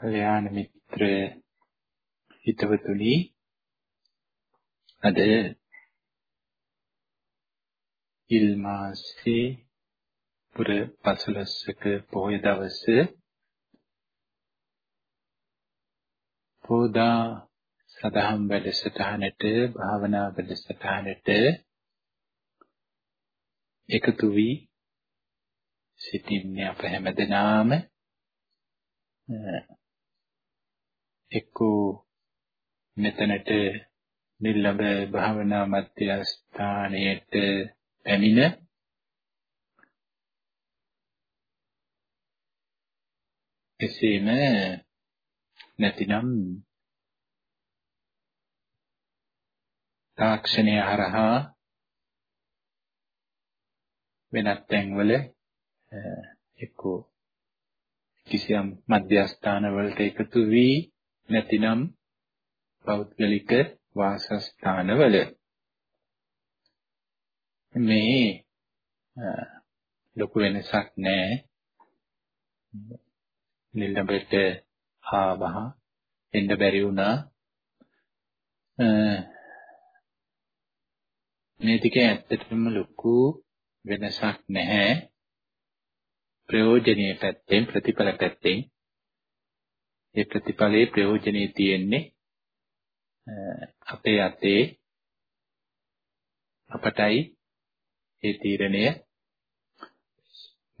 කල්‍යාණ මිත්‍ර හිතවතුනි. අද ඉල් මාසේ පුර පසළොස්වක පොහොය දවස පෝදා සදහම් වැඩසටහනට භාවනා වැඩසටහනට එකතු වී සිටින්නේ අප හැමදෙනාම. එක්කෝ මෙතනට නිල්ලඹ භාවනා මධ්‍යස්ථානයට පැමිණ එසේම නැතිනම් තාක්ෂණය හරහා වෙනත් තැන්වල එක්කෝ කිසියම් මධ්‍යස්ථාන වලට එකතු වී නැතිනම් පෞද්ගලික වාසස්ථානවල මේ ලොකු වෙනසක් නැහැ. නිල්ලඹට ආවහ එන්න බැරි වුණා. මේ ටික ඇත්තටම ලොකු වෙනසක් නැහැ. ප්‍රයෝජනීය පැත්තෙන් ප්‍රතිඵල පැත්තෙන් ඒ ප්‍රතිඵලයේ ප්‍රයෝජනේ තියෙන්නේ අපේ අතේ අපටයි ඒ තීරණය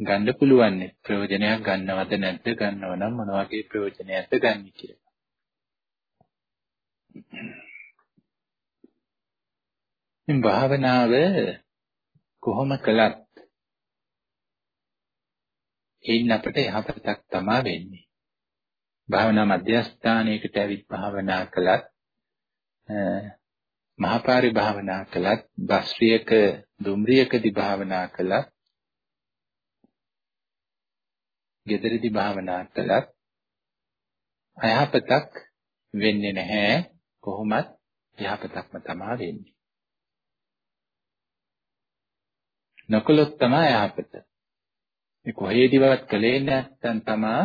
ගන්න පුළුවන් ප්‍රයෝජනයක් ගන්නවද නැද්ද ගන්නව නම් මොන වගේ ප්‍රයෝජනයක්ද ගන්න කියලා. මේ භාවනාව කොහොම කළත් එයින් අපට යහපතක් තමා වෙන්නේ. භාවනා මධ්‍යස්ථානයකට ඇවිත් භාවනා කළත් මහපාරි භාවනා කළත් බස්රියක දුම්රියකදී භාවනා කළත් ගෙදරදී භාවනා කළත් අයහපතක් වෙන්නේ නැහැ. කොහොමත් යහපතක්ම තමයි වෙන්නේ. නොකලොත් තමයි යහපත. මේ කොහේදීවත් කලේ නැත්නම් තමා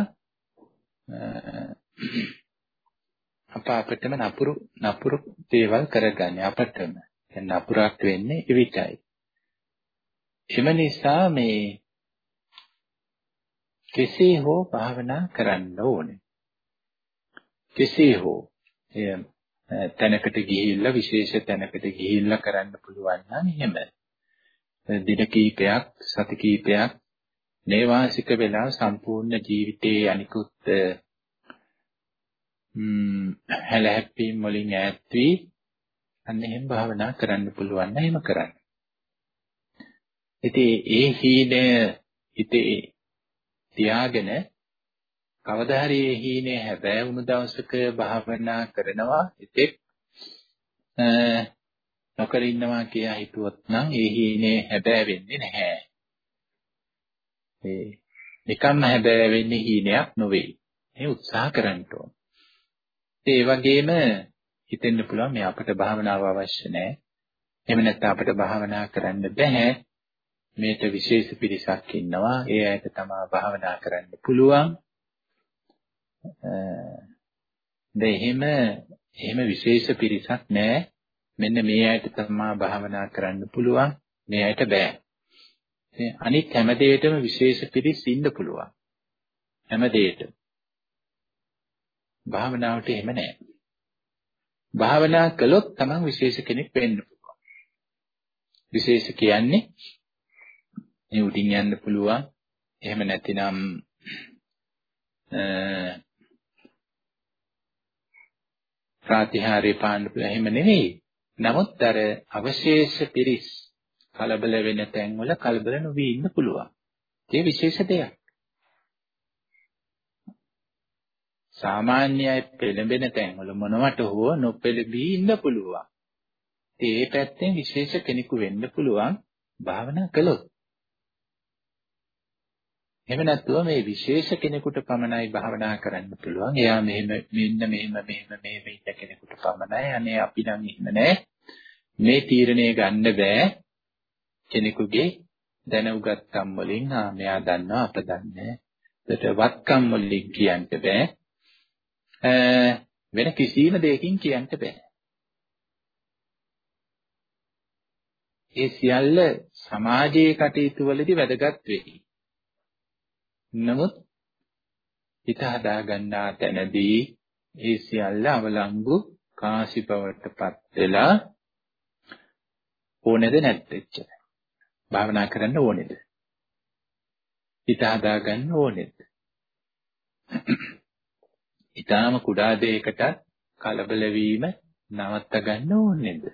අප අපිටම නපුරු නපුරු දේවල් කරගන්නේ අපටම. දැන් නපුරක් වෙන්නේ එවිටයි. එම නිසා මේ කෙසේ හෝ භාවනා කරන්න ඕනේ. කෙසේ හෝ එය තැනකට ගිහිල්ලා විශේෂ තැනකට ගිහිල්ලා කරන්න පුළුවන් නම් එහෙම. දින කීපයක් සති කීපයක් නේවාසික වෙලා සම්පූර්ණ ජීවිතයේ අනිකුත් හැලහැප්පීම් වලින් ඈත් වී අන්න එහෙම භාවනා කරන්න පුළුවන් නම් එහෙම කරන්න. ඉතින් ඒ හීනය හිතේ තියාගෙන කවදා හරි ඒ හීනේ හැබෑ වුණු දවසක භාවනා කරනවා ඉතින් නොකර ඉන්නවා කියලා හිතුවොත් නම් ඒ හීනේ හැබෑ වෙන්නේ නැහැ. ඒ නිකම්ම හැබෑ වෙන්නේ හීනයක් නොවේ. මේ උත්සාහ කරන්න ඕන. ඒ වගේම හිතෙන්න පුළුවන් මේ අපට භාවනාව අවශ්‍ය නැහැ. එහෙම නැත්නම් අපිට භාවනා කරන්න බෑ. මේට විශේෂ පිරිසක් ඉන්නවා. ඒ අයට තමයි භාවනා කරන්න පුළුවන්. දැන් එහෙම එහෙම විශේෂ පිරිසක් නැහැ. මෙන්න මේ අයට තමයි භාවනා කරන්න පුළුවන්. මේ අයට බෑ. අනිත් හැම දෙයකටම විශේෂ පිරිස් ඉන්න පුළුවන්. හැම දෙයකටම. භාවනාවට එහෙම නැහැ. භාවනා කළොත් තමන් විශේෂ කෙනෙක් වෙන්න පුළුවන්. විශේෂ කියන්නේ මේ උඩින් යන්න පුළුවන්. එහෙම නැතිනම් ප්‍රාතිහාර්ය පාන්න පුළුවන්. එහෙම නෙවෙයි. නමුත් අර අවශේෂ පිරිස් කලබල වෙන තැන්වල කලබල නොවී ඉන්න පුළුවන්. ඒ විශේෂ දෙයක්. සාමාන්‍යයි පෙළඹෙන තැන්වල මොනවට හෝ නොපෙළඹී ඉන්න පුළුවන්. ඒ පැත්තෙන් විශේෂ කෙනෙකු වෙන්න පුළුවන් භාවනා කළොත්. එහෙම නැත්නම් මේ විශේෂ කෙනෙකුට පමණයි භාවනා කරන්න පුළුවන්. එයා මෙහෙම මෙන්න මෙහෙම මෙහෙම මෙහෙම ඉන්න කෙනෙකුට පමණයි. අනේ අපි නම් එහෙම නෑ. මේ තීරණය ගන්න බෑ. කෙනෙකුගේ දැන උගත්කම් වලින් ආ මෙයා දන්නවා අප දන්නේ. ඒකට වත්කම් වලින් කියන්න බෑ. වෙන කිසිම දෙයකින් කියන්න බෑ. ඒ සියල්ල සමාජයේ කටයුතු වලදී වැදගත් වෙයි. නමුත් හිත හදා ගන්නා තැනදී ඒ සියල්ල අවලංගු කාසි බවටපත් වෙලා ඕනේද නැද්ද එච්චර. භාවනා කරන්න ඕනේද? හිත හදා ගන්න ඕනේද? ඊටාම කුඩා දෙයකට කලබල වීම නවත්ත ගන්න ඕනේද?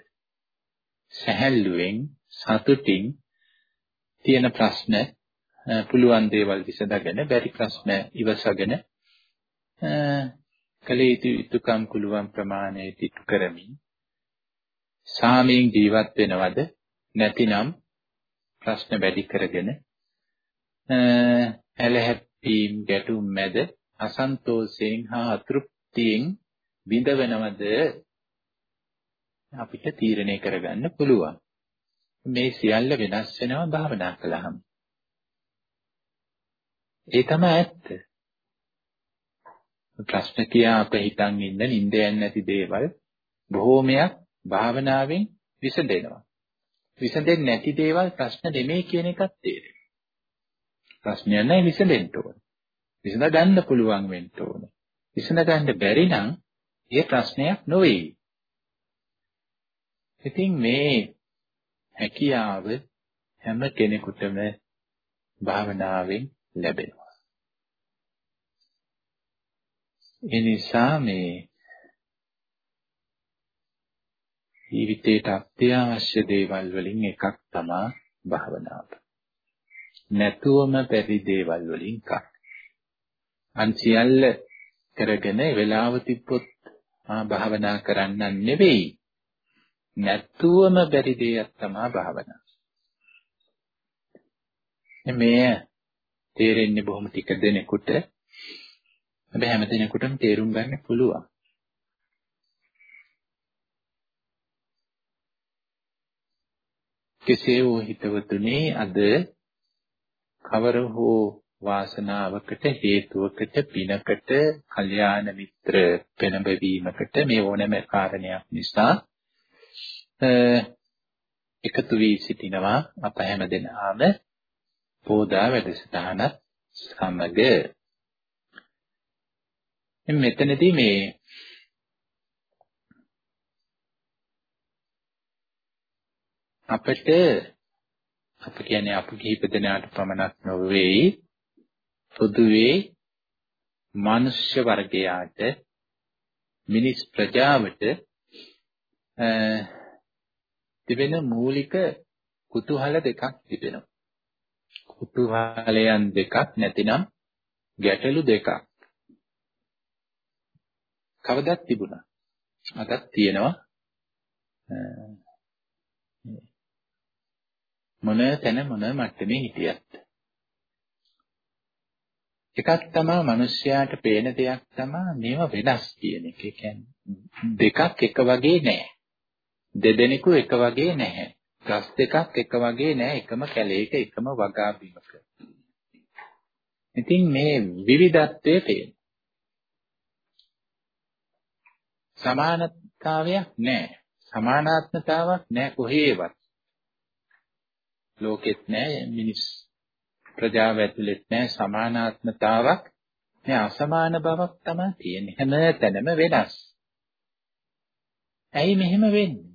සැහැල්ලුවෙන් සතුටින් තියෙන ප්‍රශ්න පුළුවන් දේවල් විසඳගෙන බැරි ප්‍රශ්න ඉවසගෙන කලේ යුතුයකම් පුළුවන් ප්‍රමාණයට ඉටු කරමින් සාමයෙන් ජීවත් වෙනවද නැතිනම් ප්‍රශ්න වැඩි කරගෙන ඇලහැප්පීම් ගැටුම් මැද අසන්තෝෂයෙන් හා අතෘප්තියෙන් විඳවනවද අපිට තීරණය කරගන්න පුළුවන්. මේ සියල්ල වෙනස් වෙනවා භාවනා කළාම. ඒ තමයි ඇත්ත. ප්‍රශ්න කියා අප හිතන් ඉන්න නිින්ද යන්නේ නැති දේවල් බොහෝමයක් භාවනාවෙන් විසඳෙනවා. විසඳෙන්නේ නැති දේවල් ප්‍රශ්න නෙමෙයි කියන එකත් තේරෙනවා. ප්‍රශ්නයක් නැහැ විසඳෙන්න ඕන. විසඳ ගන්න පුළුවන් වෙන්න ඕන. විසඳ ගන්න බැරි නම් ඒ ප්‍රශ්නයක් නොවේ. ඉතින් මේ හැකියාව හැම කෙනෙකුටම භාවනාවෙන් ලැබෙනවා. ඒ නිසා මේ ජීවිතයට අත්‍යවශ්‍ය දේවල් වලින් එකක් තමයි භාවනාව. නැතුවම බැරි දේවල් වලින් එකක්. අන් සියල්ල කරගෙන වෙලාව තිබ්බොත් ආ භාවනා කරන්නන් නෙවෙයි. නැත්තුවම බැරි දෙයක් තමයි භාවනාව. මේ තේරෙන්නේ බොහොම ටික දෙනෙකුට. හැබැයි හැම දෙනෙකුටම තේරුම් ගන්න පුළුවන්. කෙසේ වූ හිතවතුනි අද කවර හෝ වාසනාවකට හේතුවකට පිනකට කල්යාණ මිත්‍ර පෙනබවීමකට මේ ඕනෑම කාරණයක් නිසා එකතු වී සිටිනවා අප හැම දෙනාම පෝදා වැඩසටහනත් සමග. මෙතනදී මේ අපිට අප කියන්නේ අප කිහිප දෙනාට පමණක් නොවේ පොදුවේ මනුෂ්‍ය වර්ගයාට මිනිස් ප්‍රජාවට තිබෙන මූලික කුතුහල දෙකක් තිබෙනවා. කුතුහලයන් දෙකක් නැතිනම් ගැටලු දෙකක්. කවදත් තිබුණා. අදත් තියෙනවා. මොන තැන මොන මට්ටමේ හිටියත්. එකක් තමයි මිනිස්යාට පේන දෙයක් තමයි මේව වෙනස් කියන එක. ඒ කියන්නේ දෙකක් එක වගේ නෑ. දෙදෙනෙකු එක වගේ නැහැ. ගස් දෙකක් එක වගේ නෑ එකම කැලේක එකම වගා බිමක. ඉතින් මේ විවිධත්වයේ පේන. සමානතාවයක් නෑ. සමානාත්මතාවක් නෑ කොහේවත්. ලෝකෙත් නෑ මිනිස් ප්‍රජාව ඇතුළෙත් නෑ සමානාත්මතාවක් මේ අසමාන බවක් තමයි තියෙන්නේ හැම තැනම වෙනස්. ඇයි මෙහෙම වෙන්නේ?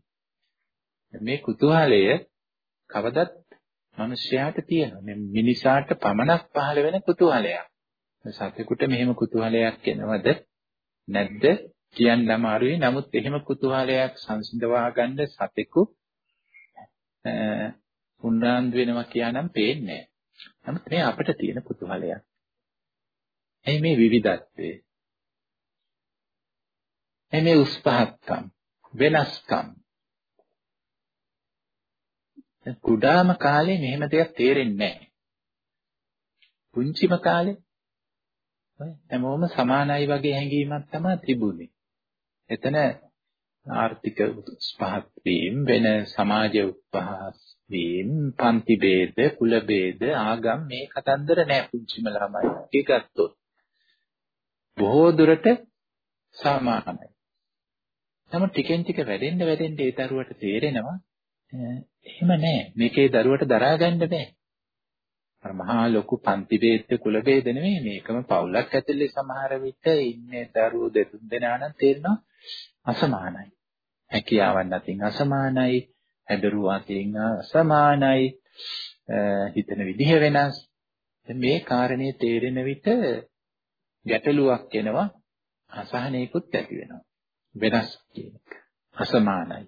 මේ කුතුහලය කවදත් මිනිස්යාට තියෙනවා. මේ මිනිසාට පමණක් පහළ වෙන කුතුහලයක්. සතෙකුට මෙහෙම කුතුහලයක් එනවද නැද්ද කියන්න අමාරුයි. නමුත් එහෙම කුතුහලයක් සංසිඳවා ගන්න සතෙකු උන්නාන්දු වෙනවා කියනනම් පේන්නේ නැහැ. නමුත් මේ අපිට තියෙන කුතුහලයක්. එයි මේ විවිධත්වය. එයි මේ උස්පහත්කම්, වෙනස්කම්. කුඩාම කාලේ මෙහෙම දෙයක් තේරෙන්නේ නැහැ. පුංචිම කාලේ හැමෝම සමානයි වගේ හැඟීමක් තමයි තිබුණේ. එතන ආර්ථික පහත් වීම වෙන සමාජ උපහාස මේ පන්ති ભેද, කුල ભેද, ආගම් මේ කතන්දර නෑ පුංචිම ළමයි. ඒ ගත්තොත් බොහෝ දුරට සමානයි. තම ටිකෙන් ටික වැඩෙන්න වැඩෙන්න ඒ දරුවට තේරෙනවා එහෙම නෑ මේකේ දරුවට දරා ගන්න බෑ. අර මහා ලොකු පන්ති ભેද කුල ભેද නෙමෙයි මේකම පවුලක් ඇතුලේ සමහර විට ඉන්නේ දරුවෝ දෙතුන් දෙනා නම් තේරෙනවා අසමානයි. හැකියාවන් නැතිනම් අසමානයි. හැදරුව අතින් අසමානයි, හිතන විදිහ වෙනස්. මේ කාරණේ තේරෙන විට ගැටලුවක් එනවා අසහනයකුත් ඇති වෙනවා. වෙනස් කියන එක. අසමානයි.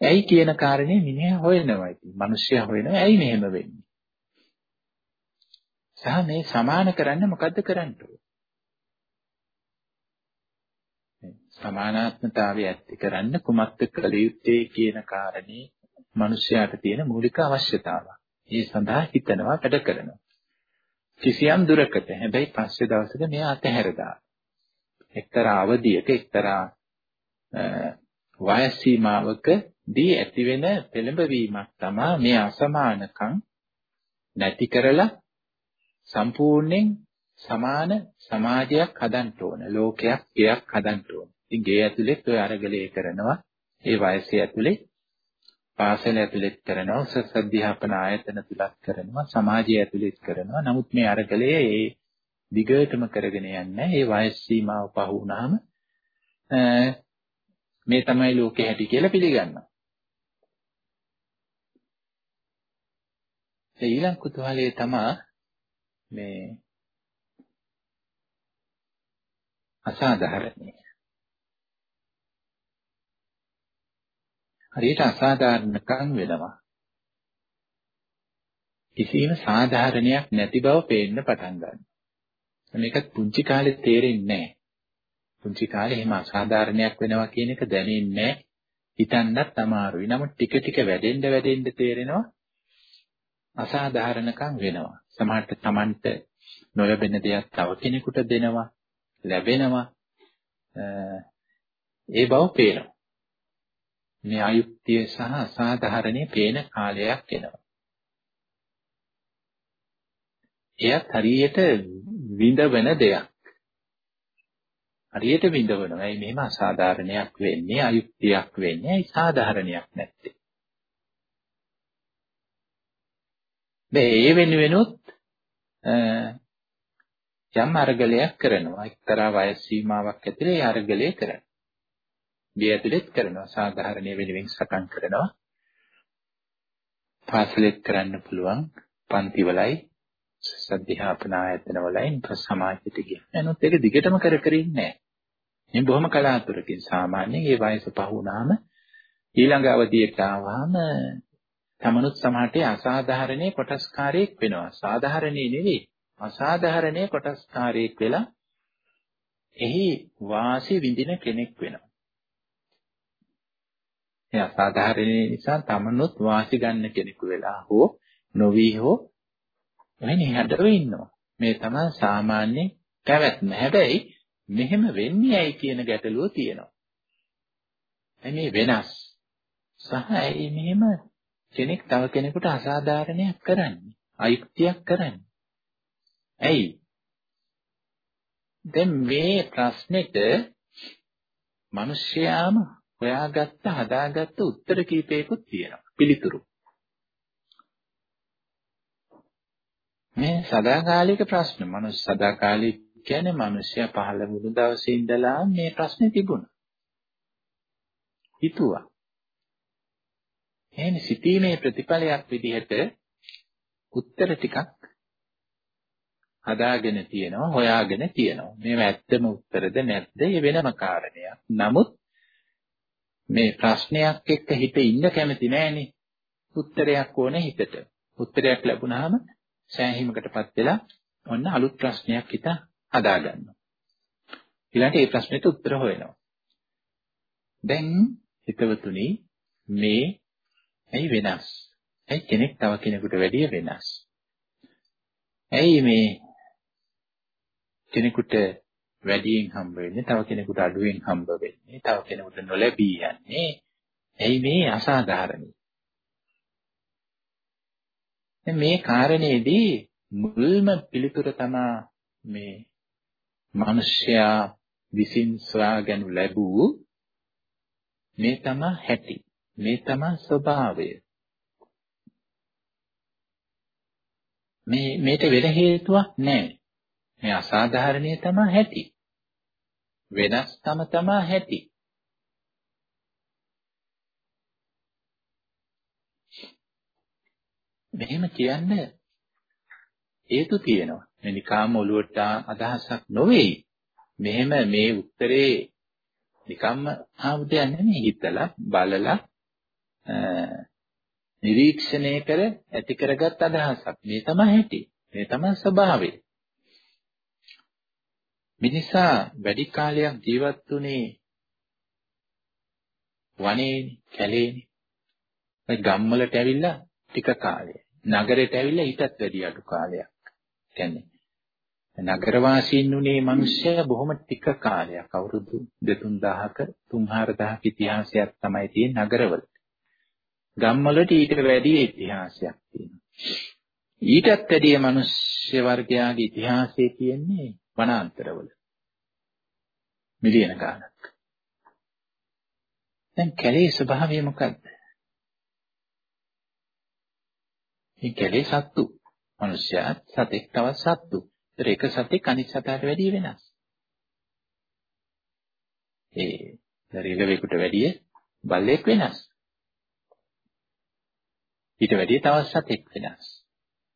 ඇයි කියන කාරණේ මිනිහා හොයනවා ඉතින්. මිනිස්සයා හොයනවා ඇයි මෙහෙම වෙන්නේ? සහ මේ සමාන කරන්න මොකද්ද කරන්න සමානාත්මතාවය ඇති කරන්න කුමක්ද කළ යුත්තේ කියන කාරණේ මිනිස්යාට තියෙන මූලික අවශ්‍යතාවය. ඒ සඳහා හිතනවා වැඩ කරනවා. කිසියම් දුරකට හැබැයි පස්සේ දවසක මෙයා අතහැර දානවා. එක්තරා අවධියක එක්තරා වයස් සීමාවකදී ඇතිවෙන පෙළඹවීමක් තමයි මේ අසමානකම් නැති කරලා සම්පූර්ණයෙන් සමාන සමාජයක් හදන්න ඕන ලෝකයක් ගයක් හදන්න ඕන. ඉතින් ගේ ඇතුලේ ඔය අරගලයේ කරනවා. ඒ වයසේ ඇතුලේ පාසල ඇතුළෙත් කරනවා උසස් අධ්‍යාපන ආයතන තුලත් කරනවා සමාජය ඇතුළෙත් කරනවා. නමුත් මේ අරගලයේ ඒ දිගටම කරගෙන යන්නේ ඒ වයස් සීමාව පහ වුණාම මේ තමයි ලෝකේ හැටි කියලා පිළිගන්නවා. ඒ ඊළඟ කුතුහලයේ තමයි මේ අසාධාරණයි හරියට අසාධාරණකම් වෙනවා. කිසිම සාධාරණයක් නැති බව පේන්න පටන් ගන්නවා. මේකත් පුංචි කාලේ තේරෙන්නේ නැහැ. පුංචි කාලේ එහෙම අසාධාරණයක් වෙනවා කියන එක දැනෙන්නේ නැහැ. හිතන්නත් අමාරුයි. නමුත් ටික ටික වැඩෙන්න වැඩෙන්න තේරෙනවා අසාධාරණකම් වෙනවා. සමහරට Tamanට නොලැබෙන දෙයක් තව කෙනෙකුට දෙනවා, ලැබෙනවා. ඒ බව පේනවා. මේ අයුක්තිය සහ අසාධාරණේ පේන කාලයක් එනවා. එයත් හරියට විඳවන දෙයක්. හරියට විඳවනවා. ඒ මෙහෙම අසාධාරණයක් වෙන්නේ අයුක්තියක් වෙන්නේ ඒ සාධාරණයක් නැත්තේ. මේ වෙනුවෙනුත් යම් අරගලයක් කරනවා. එක්තරා වයස් සීමාවක් ඇතුලේ අරගලය කරනවා. ගේ ඇතුළෙත් කරනවා. සාධාරණීය වෙනුවෙන් සටන් කරනවා. පාසලෙත් කරන්න පුළුවන්. පන්තිවලයි සද්ධාපන ආයතන වලයි සමාජයට ගියා. නමුත් ඒක දිගටම කර කර ඉන්නේ නැහැ. මේ බොහොම කලාතුරකින් සාමාන්‍යයෙන් ඒ වයස පහ වුණාම ඊළඟ අවධියට ආවම තමනුත් සමහරට අසාධාරණේ කොටස්කාරයෙක් වෙනවා. සාධාරණේ නෙවෙයි. අසාධාරණේ කොටස්කාරයෙක් වෙලා එහි වාසි විඳින කෙනෙක් වෙනවා. ඒ අසාධාරණ නිසා තමනුත් වාසි ගන්න කෙනෙකු වෙලා හෝ නොවි හෝ වෙන්නේ හැදව ඉන්නවා. මේ තමයි සාමාන්‍ය පැවැත්ම. හැබැයි මෙහෙම වෙන්නේ ඇයි කියන ගැටලුව තියෙනවා. මේ වෙනස් සහ ඇයි මෙහෙම කෙනෙක් තව කෙනෙකුට අසාධාරණයක් කරන්නේ? අයුක්තියක් කරන්නේ? ඇයි? දැන් මේ ප්‍රශ්නෙට මිනිස්යාම හොයාගත්ත හදාගත්ත උත්තර කීපයකුත් තියෙනවා. පිළිතුරු. මේ සදාකාලික ප්‍රශ්න. මනුස්ස සදාකාලික කියන්නේ මිනිස්සයා පහළ වුණු දවසේ ඉඳලා මේ ප්‍රශ්නේ තිබුණා. හිතුවා. එහෙනම් සිටීමේ ප්‍රතිඵලයක් විදිහට උත්තර ටිකක් හදාගෙන තියෙනවා හොයාගෙන තියෙනවා. මේවා ඇත්තම උත්තරද නැද්ද? ඒ වෙනම කාරණයක්. නමුත් මේ ප්‍රශ්නයක් එක්ක හිත ඉන්න කැමති නෑනේ. උත්තරයක් ඕනේ හිතට. උත්තරයක් ලැබුණාම සෑහීමකටපත් වෙලා ඔන්න අලුත් ප්‍රශ්නයක් හිත හදාගන්නවා. ඊළඟට ඒ ප්‍රශ්නෙට උත්තර හොයනවා. දැන් හිතවතුනි මේ ඇයි වෙනස්? ඇයි කෙනෙක් තව කෙනෙකුට වැඩිය වෙනස්? ඇයි මේ කෙනෙකුට වැඩියෙන් හම්බ වෙන්නේ තව කෙනෙකුට අඩුවෙන් හම්බ වෙන්නේ තව කෙනෙකුට නොලැබී යන්නේ ඇයි මේ අසාධාරණයි මේ කාරණේදී මුල්ම පිළිතුර තමා මේ මිනිසයා විසින් සොයාගනු ලැබූ මේ තමයි හැටි. මේ තමයි ස්වභාවය. මේ මේට වෙන හේතුවක් නැහැ. මේ අසාධාරණීය තමයි හැටි. වෙනස්කම තමයි හැටි. මෙහෙම කියන්න හේතු තියෙනවා. මේ නිකාම ඔලුවට අදහසක් නොවේයි. මෙහෙම මේ උත්තරේ නිකම්ම ආපු දෙයක් නෙමෙයි හිතලා බලලා නිරීක්ෂණය කර ඇති කරගත් අදහසක්. මේ තමයි හැටි. මේ තමයි ස්වභාවය. මිනිසා වැඩි කාලයක් ජීවත් වුණේ වනයේනේ, කැලේනේ. ඒ ගම්වලට ඇවිල්ලා ටික කාලයක්. නගරයට ඇවිල්ලා ඊටත් වැඩි අඩු කාලයක්. කියන්නේ නගර වාසීන් උනේ මිනිස්සයා බොහොම ටික කාලයක් අවුරුදු 2-3000ක 3-4000ක ඉතිහාසයක් තමයි තියෙන නගරවල. ගම්වලට ඊට වැඩි ඉතිහාසයක් තියෙනවා. ඊටත් වැඩිය මිනිස්සු වර්ගයාගේ ඉතිහාසයේ තියෙන්නේ වනාන්තරවල. මිලියන ගාණක්. දැන් කැලේ ස්වභාවය මොකද්ද? මේ කැලේ සත්තු. මිනිස්සයා සතෙක් තවත් සත්තු. ඒතර එක සතෙක් අනිත් සතාට වැඩිය වෙනස්. ඒ දරිලවෙකුට වැඩිය බල්ලෙක් වෙනස්. ඊට වැඩිය තවත් සතෙක් වෙනස්.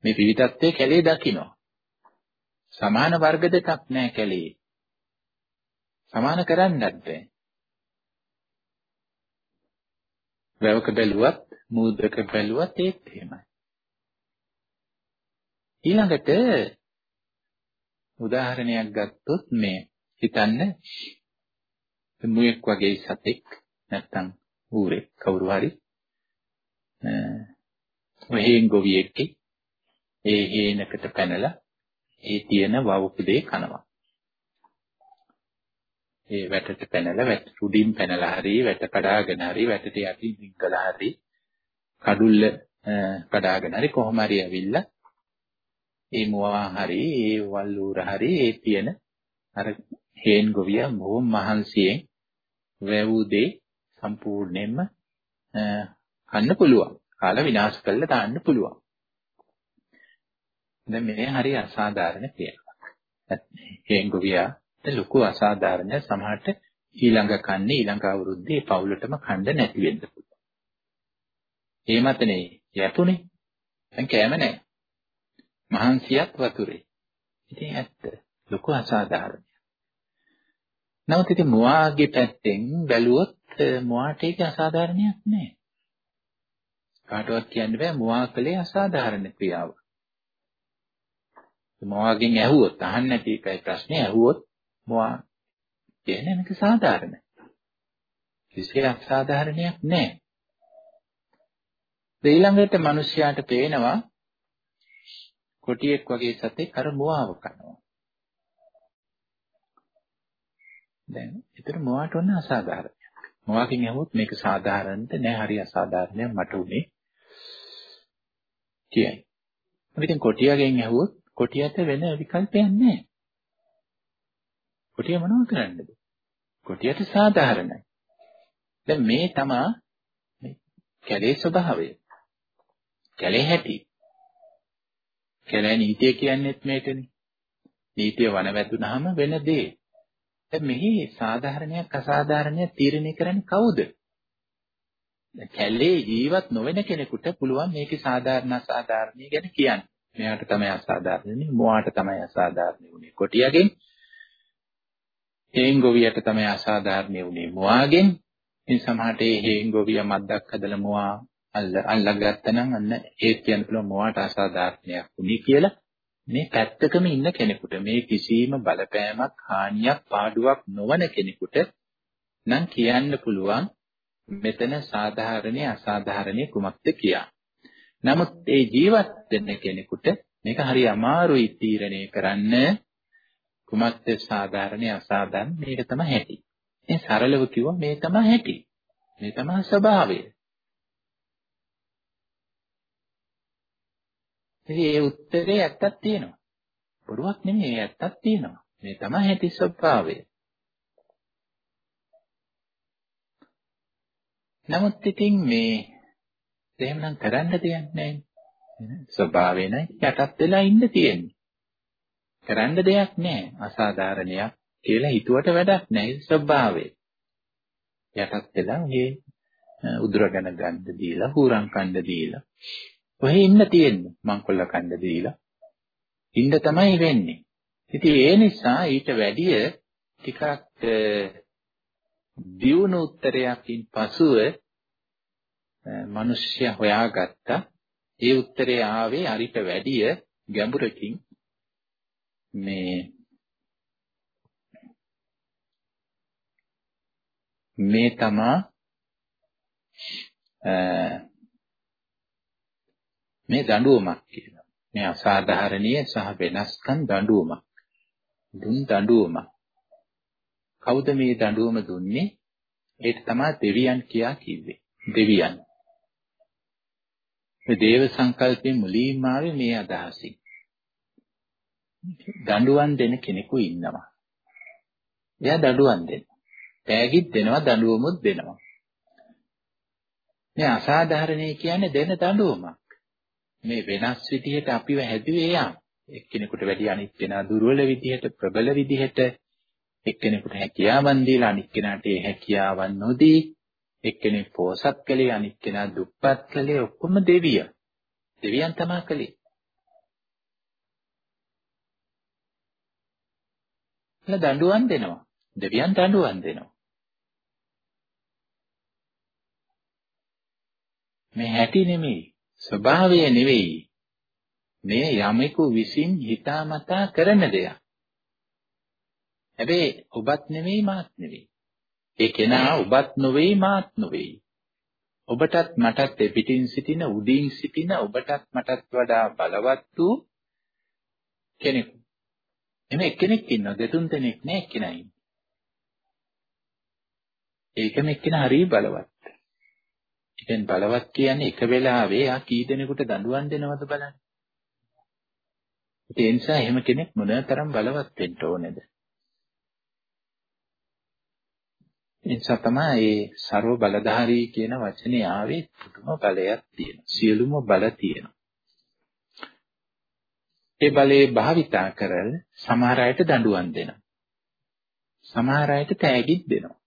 මේ විවිධත්වයේ කැලේ දකින්න. සමාන වර්ග දෙකක් නෑ කැලේ. සමාන කරන්නත් බෑ. වැවක බැලුවත් මූදක බැලුවත් ඒත් එහෙමයි. ඊළඟට උදාහරණයක් ගත්තොත් මේ හිතන්න මුවෙක් වගේ සතෙක් නැත්තම් ඌරෙක් කවුරු හරි ඔහෙන් ගොවියෙක් ඒ හේනකට පැනලා ඒ තියෙන වවුපු දෙය කනවා. ඒ වැටට පැනලා වැට උඩින් පැනලා හරි වැට කඩාගෙන හරි වැටට යටින් දිගලා හරි කඩුල්ල කඩාගෙන හරි කොහොම හරි ඇවිල්ලා ඒ මුවා හරි ඒ වල්ලූර හරි ඒ තියෙන අර හේන් ගොවියා බොහොම මහන්සියෙන් වැවුදේ සම්පූර්ණයෙන්ම කන්න පුළුවන්. කාලා විනාශ කරලා දාන්න පුළුවන්. දැන් මේ හරි අසාධාරණ ක්‍රියාවක්. හේන් ගොවියා ලොකු අසාධාරණ සමහරට ඊළඟ කන්නේ ඊළඟ අවුරුද්දේ පවුලටම කණ්ඩ නැති වෙන්න පුළුවන්. ඒ මතනේ යැපුනේ. දැන් කෑම නැහැ. මහන්සියත් වතුරේ. ඉතින් ඇත්ත ලොකු අසාධාරණයක්. නමුත් ඉතින් මොවාගේ පැත්තෙන් බැලුවොත් මොවාට ඒක අසාධාරණයක් නෑ. කාටවත් කියන්න බෑ මොවා කලේ අසාධාරණ ක්‍රියාව. මොවාගෙන් ඇහුවොත් අහන්න නැති එකයි ප්‍රශ්නේ ඇහුවොත් මොවා කියන්නේ මේක සාධාරණ. කිසි අසාධාරණයක් නෑ. ඊළඟට මිනිස්යාට පේනවා කොටියෙක් වගේ සතෙක් අර මුවාව කනවා. දැන් ඒතර මුවාට ඔන්න අසාධාරණයක්. මුවාකින් ඇහුවොත් මේක සාධාරණද නෑ හරි අසාධාරණයක් මට උනේ කියයි. ඉතින් කොටියගෙන් ඇහුවොත් කොටියට වෙන විකල්පයක් නෑ. කොටිය මොනව කරන්නද? කොටියට සාධාරණයි. දැන් මේ තමා කැලේ ස්වභාවය. කැලේ හැටි. කැලෑ නීතිය කියන්නේත් මේකනේ. නීතිය වනවැදුනහම වෙන දේ. දැන් මෙහි සාධාරණයක් අසාධාරණයක් තීරණය කරන්නේ කවුද? කැලේ ජීවත් නොවන කෙනෙකුට පුළුවන් මේකේ සාධාරණ අසාධාරණිය ගැන කියන්න. මෙයාට තමයි අසාධාරණනේ, මොවාට තමයි අසාධාරණේ උනේ. කොටියගෙන් හේන් ගොවියට තමයි අසාධාරණේ උනේ. මොවාගෙන් ඉතින් සමහරට ඒ හේන් ගොවිය මද්දක් හදලා මොවා අල්ල අල්ලගත්තා නම් අන්න ඒ කියන්න පුළුවන් මොවට අසාධාරණයක් උනේ කියලා මේ පැත්තකම ඉන්න කෙනෙකුට මේ කිසිම බලපෑමක් හානියක් පාඩුවක් නොවන කෙනෙකුට නම් කියන්න පුළුවන් මෙතන සාධාරණේ අසාධාරණේ කුමක්ද කියලා. නමුත් ඒ ජීවත් වෙන්න කෙනෙකුට මේක හරි අමාරුයි තීරණය කරන්න කුමක්ද සාධාරණේ අසාධාරණ මේක තමයි හැටි. මේ සරලව කිව්වා මේ තමයි හැටි. මේ තමයි ස්වභාවය. ඉතින් ඒ උත්තරේ ඇත්තක් තියෙනවා. බොරුවක් නෙමෙයි ඇත්තක් තියෙනවා. මේ තමයි ඇති ස්වභාවය. නමුත් ඉතින් මේ එහෙමනම් කරන්න දෙයක් නැහැ. ස්වභාවය නයි යටත් වෙලා ඉන්න තියෙන්නේ. කරන්න දෙයක් නැහැ. අසාධාරණයක් කියලා හිතුවට වැඩක් නැහැ. ස්වභාවය. යටත් වෙලා මේ උදුරගෙන ගන්න දීලා, හුරම් කන්න දීලා. ඔහේ ඉන්න තියෙන්නේ. මංකොල්ල කන්න දීලා. ඉන්න තමයි වෙන්නේ. ඉතින් ඒ නිසා ඊට වැඩිය ටිකක් දියුණු උත්තරයකින් පසුව මිනිස්සය හොයාගත්තා. ඒ උත්තරේ ආවේ අරිට වැඩිය ගැඹුරකින් මේ මේ තමා මේ දඬුවමක් කියලා. මේ අසාධාරණීය සහ වෙනස්කම් දඬුවමක්. දුන් දඬුවමක්. කවුද මේ දඬුවම දුන්නේ? ඒක තමයි දෙවියන් කියා කිව්වේ. දෙවියන්. මේ දේව සංකල්පයේ මුලින්ම ආවේ මේ අදහසින්. දඬුවම් දෙන කෙනෙකු ඉන්නවා. එයා දඬුවම් දෙනවා. තෑගිත් දෙනවා දඬුවමුත් දෙනවා. මේ අසාධාරණේ කියන්නේ දෙන දඬුවමක්. මේ වෙනස් විදිහට අපිව හැදුවේ එයා. එක්කෙනෙකුට වැඩි අනිත් කෙනා දුර්වල විදිහට ප්‍රබල විදිහට එක්කෙනෙකුට හැකියාවන් දීලා අනිත් කෙනාට ඒ හැකියාවන් නොදී එක්කෙනෙක් පෝසත් කළේ අනිත් කෙනා දුප්පත් කළේ ඔක්කොම දෙවිය. දෙවියන් තමයි කළේ. එලා දඬුවම් දෙනවා. දෙවියන් දඬුවම් දෙනවා. මේ හැටි නෙමෙයි, ස්වභාවය නෙවෙයි. මේ යමෙකු විසින් හිතාමතා කරන දෙයක්. හැබැයි ඔබත් නෙවෙයි මාත් නෙවෙයි. ඒ කෙනා ඔබත් නොවේයි මාත් නොවේයි. ඔබටත් මටත් පිටින් සිටින උඩින් සිටින ඔබටත් මටත් වඩා බලවත් වූ කෙනෙකු. එමෙ එක්කෙනෙක් ඉන්නවා දෙතුන් දෙනෙක් නෑ එක්කෙනා ඉන්නේ. ඒකම එක්කෙනා හරිය බලවත්. ඉතින් බලවත් කියන්නේ එක වෙලාවේ ආ කී දෙනෙකුට දඬුවම් දෙනවද බලන්න. ඒ නිසා එහෙම කෙනෙක් මොනතරම් බලවත් වෙන්න ඕනේද? නිසා තමයි මේ ਸਰව බලධාරී කියන වචනේ ආවේ පුදුම බලයක් තියෙනවා. සියලුම බල තියෙනවා. ඒ බලේ භාවිතා කරලා සමහර අයට දඬුවම් දෙනවා. සමහර අයට තෑගිත් දෙනවා.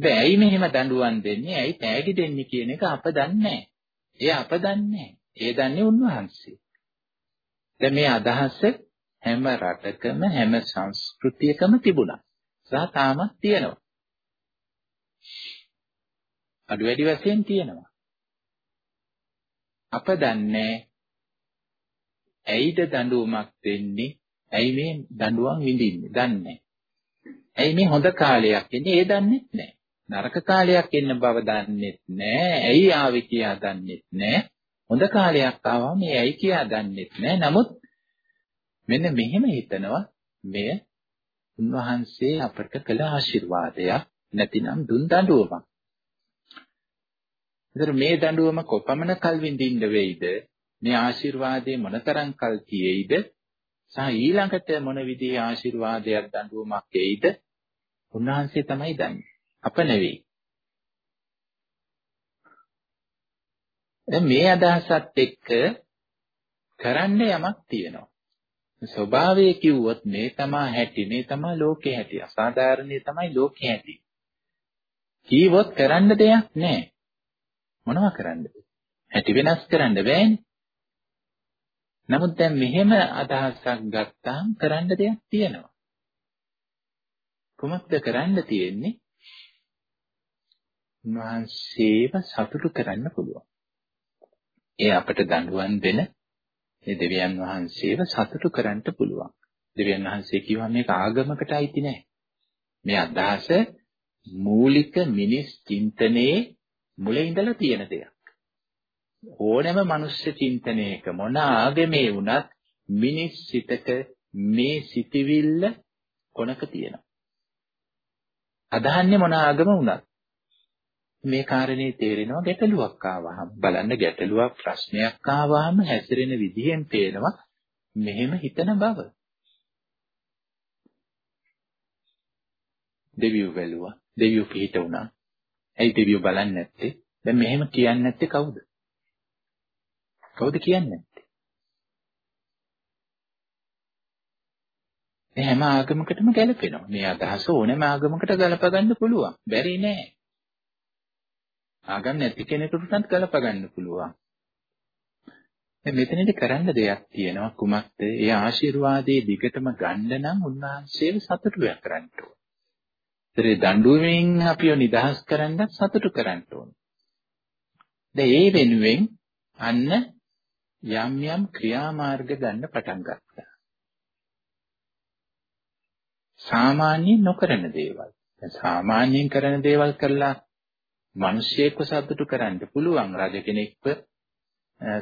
දැන් ඇයි මෙහෙම දඬුවම් දෙන්නේ? ඇයි තෑගි දෙන්නේ කියන එක අප දන්නේ නැහැ. ඒ අප දන්නේ නැහැ. ඒ දන්නේ උන්වහන්සේ. දැන් මේ අදහස හැම රටකම හැම සංස්කෘතියකම තිබුණා. සහ තාමත් තියෙනවා. අඩු වැඩි වශයෙන් තියෙනවා. අප දන්නේ ඇයිද දඬුවමක් දෙන්නේ? ඇයි මේ දඬුවම් විඳින්නේ? දන්නේ ඇයි මේ හොඳ කාලයක් එන්නේ? ඒ දන්නේ නැහැ. නරක කාලයක් එන්න බව දන්නේ නැහැ. ඇයි ආවේ කියා දන්නේ නැහැ. හොඳ කාලයක් ආවම මේ ඇයි කියා දන්නේ නැහැ. නමුත් මෙන්න මෙහෙම හිතනවා මෙය උන්වහන්සේ අපට කළ ආශිර්වාදයක් නැතිනම් දුන් දඬුවමක්. ඒතර මේ දඬුවම කොපමණ කල් විඳින්න වෙයිද? මේ ආශිර්වාදයේ මොනතරම් කල් තියෙයිද? සහ ඊළඟට මොන විදිහේ ආශිර්වාදයක් දඬුවමක් එයිද? උන්වහන්සේ තමයි දන්නේ. අප නෙවෙයි. දැන් මේ අදහසත් එක්ක කරන්න යමක් තියෙනවා. ස්වභාවය කිව්වොත් මේ තමා හැටි මේ තමා ලෝකේ හැටි අසාධාරණේ තමයි ලෝකේ හැටි. කීවොත් කරන්න දෙයක් නැහැ. මොනවා කරන්නද? හැටි වෙනස් කරන්න බෑනේ. නමුත් දැන් මෙහෙම අදහසක් ගත්තාම කරන්න දෙයක් තියෙනවා. කුමක්ද කරන්න තියෙන්නේ? උන්වහන්සේව සතුටු කරන්න පුළුවන්. ඒ අපට දඬුවම් දෙන ඒ දෙවියන් වහන්සේව සතුටු කරන්න පුළුවන්. දෙවියන් වහන්සේ කිව්වා මේක ආගමකට අයිති නෑ. මේ අදහස මූලික මිනිස් චින්තනයේ මුලින් ඉඳලා තියෙන දෙයක්. ඕනෑම මනුස්ස චින්තනයක මොන ආගමේ වුණත් මිනිස් සිතක මේ සිටිවිල්ල කොනක තියෙනවා. අදහන්නේ මොන ආගම වුණත් මේ කාරණේ තේරෙනවා ගැටලුවක් ආවහම බලන්න ගැටලුවක් ප්‍රශ්නයක් ආවහම හැසිරෙන විදිහෙන් පේනවා මෙහෙම හිතන බව. දෙවියෝ වැළුවා. දෙවියෝ පිහිට වුණා. ඇයි දෙවියෝ බලන්නේ නැත්තේ? දැන් මෙහෙම කියන්නේ නැත්තේ කවුද? කවුද කියන්නේ? මේ හැම ආගමකටම ගැලපෙනවා. මේ අදහස ඕනෑම ආගමකට ගලප ගන්න පුළුවන්. බැරි නෑ. ආගම් නැති කෙනෙකුටත් ගලප ගන්න පුළුවන්. දැන් මෙතනදී කරන්න දෙයක් තියෙනවා කුමක්ද? ඒ ආශිර්වාදයේ දිගටම ගන්න නම් උන්වහන්සේව සතුටු කරන්න ඕන. ඒතරේ දඬුවමින් අපිව නිදහස් කරන්න සතුටු කරන්න ඕන. දැන් ඒ වෙනුවෙන් අන්න යම් යම් ක්‍රියාමාර්ග ගන්න පටන් ගත්තා. සාමාන්‍යයෙන් නොකරන දේවල්. සාමාන්‍යයෙන් කරන දේවල් කරලා මිනිස්සෙක්ව සතුටු කරන්න පුළුවන් රජ කෙනෙක්ව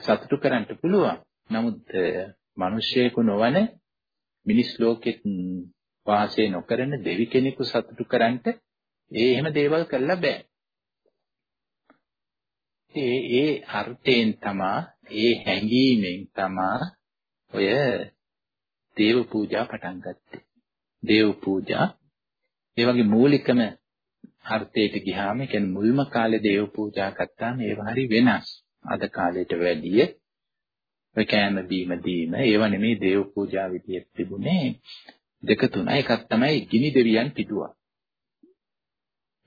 සතුටු කරන්න පුළුවන්. නමුත් මිනිස්සෙකු නොවන මිනිස් ලෝකෙත් වාසය නොකරන දෙවි කෙනෙකු සතුටු කරන්නට ඒ එහෙම දේවල් කරලා බෑ. ඒ ඒ අර්ථයෙන් තමා ඒ හැඟීමෙන් තමා ඔය දේව පූජා පටන් ගත්තේ. දේව පූජා ඒ වගේ මූලිකම අර්ථයට ගියාම කියන්නේ මුල්ම කාලේ දේව පූජා ගත්තාම ඒව හරි වෙනස්. අද කාලයට වැඩිය ඔය කෑම බීම දීම ඒව නෙමේ දේව පූජා විදියට තිබුණේ දෙක තුන. එකක් තමයි ගිනි දෙවියන් පිටුවා.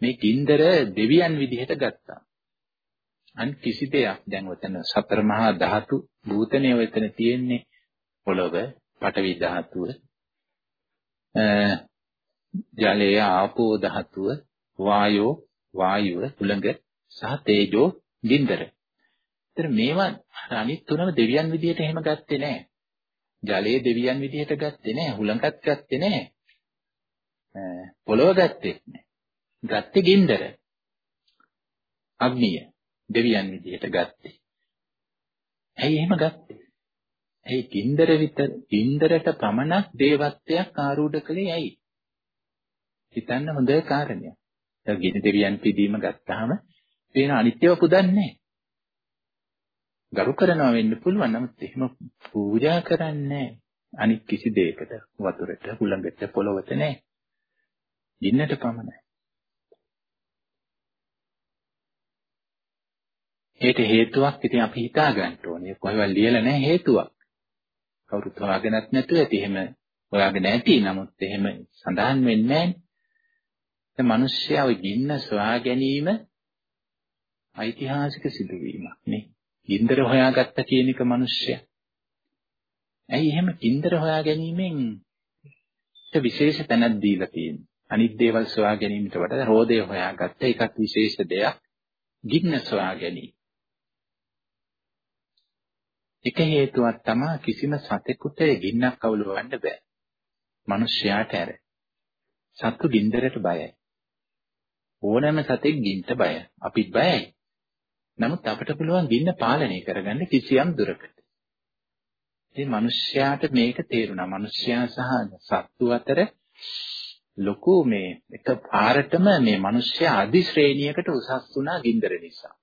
මේ ගින්දර දෙවියන් විදිහට ගත්තා. අන් කිසි දෙයක් දැන් ඔතන සතර මහා ධාතු භූතනේ ඔතන තියෙන්නේ පොළොව, පඨවි ධාතුව, ජලය, ආපෝ ධාතුව, වායෝ, වායුව, හුළඟ සහ තේජෝ, ගින්දර. ඒතර මේවා අනිත් තුනම දෙවියන් විදිහට එහෙම ගත්තේ නැහැ. ජලයේ දෙවියන් විදිහට ගත්තේ නැහැ. හුළඟත් ගත්තේ නැහැ. පොළොව ගත්තේ නැහැ. ගත්තේ ගින්දර. අග්නිය දෙවියන් විදිහට ගත්තේ. ඇයි එහෙම ගත්තේ? ඇයි ගින්දර විතර ගින්දරට පමණක් දේවත්වයක් ආරූඪ කළේ ඇයි? හිතන්න හොඳ කාරණයක්. දැන් ගිනි දෙවියන් පිදීම ගත්තාම වෙන අනිත්‍යව පුදන්නේ ගරු කරනවා වෙන්න පුළුවන් නමුත් එහෙම පූජා කරන්නේ අනිත් කිසි දෙයකට වතුරට හුළඟට පොළොවට නෑ. ගින්නට පමණයි. ඒට හේතුවක් ඉතින් අපි හිතා ගන්න ඕනේ. කොහෙවත් ලියලා නැහැ හේතුවක්. කවුරුත් හොයාගෙනත් නැතුව ඇති එහෙම හොයාගෙන නැති. නමුත් එහෙම සඳහන් වෙන්නේ නැහැ. මිනිස්සයා ওই ගින්න සොයා ගැනීම ඓතිහාසික සිදුවීමක් නේ. ගින්දර හොයාගත්ත කියන එක මිනිස්සයා. ඇයි එහෙම ගින්දර හොයා ගැනීමෙන් විශේෂ තැනක් දීලා තියෙන්නේ. අනිත් දේවල් සොයා ගැනීමට වඩා රෝදය හොයාගත්ත එකක් විශේෂ දෙයක්. ගින්න සොයා ගැනීම. එක හේතුවක් තමයි කිසිම සතෙකුට ගින්නක් අවුලවන්න බෑ. මිනිස්යාට ඇර. සත්තු ගින්දරට බයයි. ඕනෑම සතෙක් ගින්නට බයයි. අපිත් බයයි. නමුත් අපිට පුළුවන් ගින්න පාලනය කරගන්න කිසියම් දුරකට. ඉතින් මිනිස්යාට මේක තේරුණා. මිනිස්යා සහ සත්තු අතර ලොකු මේ එක පාරටම මේ මිනිස්යා අධි ශ්‍රේණියකට උසස් වුණා ගින්දර නිසා.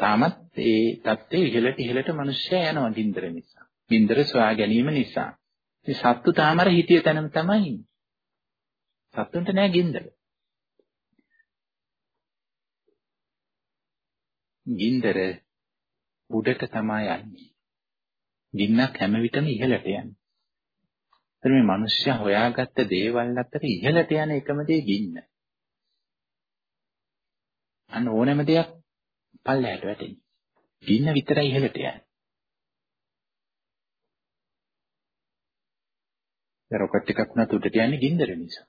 තාමත් ඒ தත්ත්වයේ ඉහළට ඉහළට මිනිස්සයා යනවා ගින්දර නිසා. ගින්දර සොයා ගැනීම නිසා. මේ සත්තු තාමර හිතිය තැනම තමයි ඉන්නේ. සත්තුන්ට නෑ ගින්දර. ගින්දර උඩට තමයි යන්නේ. ගින්නක් හැම විටම ඉහළට යන්නේ. එතන මේ මිනිස්සයා හොයාගත්ත දේවල් අතර ඉහළට යන එකම දේ ගින්න. අන්න ඕනෑම දෙයක් පල්ලයට වැටෙන්නේ. ගින්න විතරයි ඉහළට යන්නේ. දැන් රොකට් එකක් උනත් උඩට යන්නේ ගින්දර නිසා.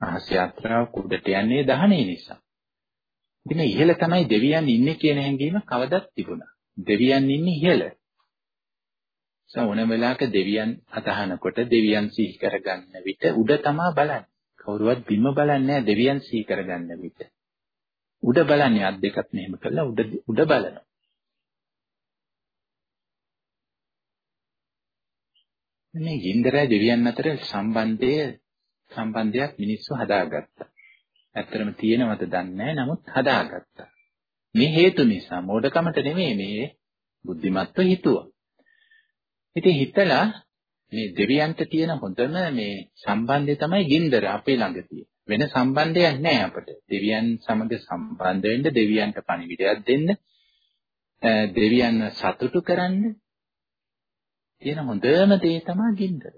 අහස යාත්‍රාව උඩට යන්නේ දහණය නිසා. ඉතින් ඉහළ තමයි දෙවියන් ඉන්නේ කියන හැඟීම කවදත් තිබුණා. දෙවියන් ඉන්නේ ඉහළ. සෝන වෙලාවක දෙවියන් අදහනකොට දෙවියන් සිහි කරගන්න විට උඩ තමා බලන්නේ. කවුරුවත් බිම බලන්නේ නැහැ දෙවියන් සිහි කරගන්න විට. උඩ බලන්නේ අත් දෙකත් මෙහෙම කරලා උඩ උඩ බලනවා. මේ ඉන්ද්‍රය දෙවියන් අතර සම්බන්ධය සම්බන්ධයක් මිනිස්සු හදාගත්තා. ඇත්තටම තියෙනවද දන්නේ නැහැ නමුත් හදාගත්තා. මේ හේතු නිසා මෝඩකමට නෙමෙයි මේ බුද්ධිමත්ව හිතුවා. ඉතින් හිතලා මේ දෙවියන්ට තියෙන හොඳම මේ සම්බන්ධය තමයි ගින්දර අපේ ළඟ තියෙන. වෙන සම්බන්ධයක් නැහැ අපිට. දෙවියන් සමග සම්බන්ධ වෙන්න, දෙවියන්ට පණිවිඩයක් දෙන්න, දෙවියන් සතුටු කරන්න තියෙන හොඳම දේ තමයි ගින්දර.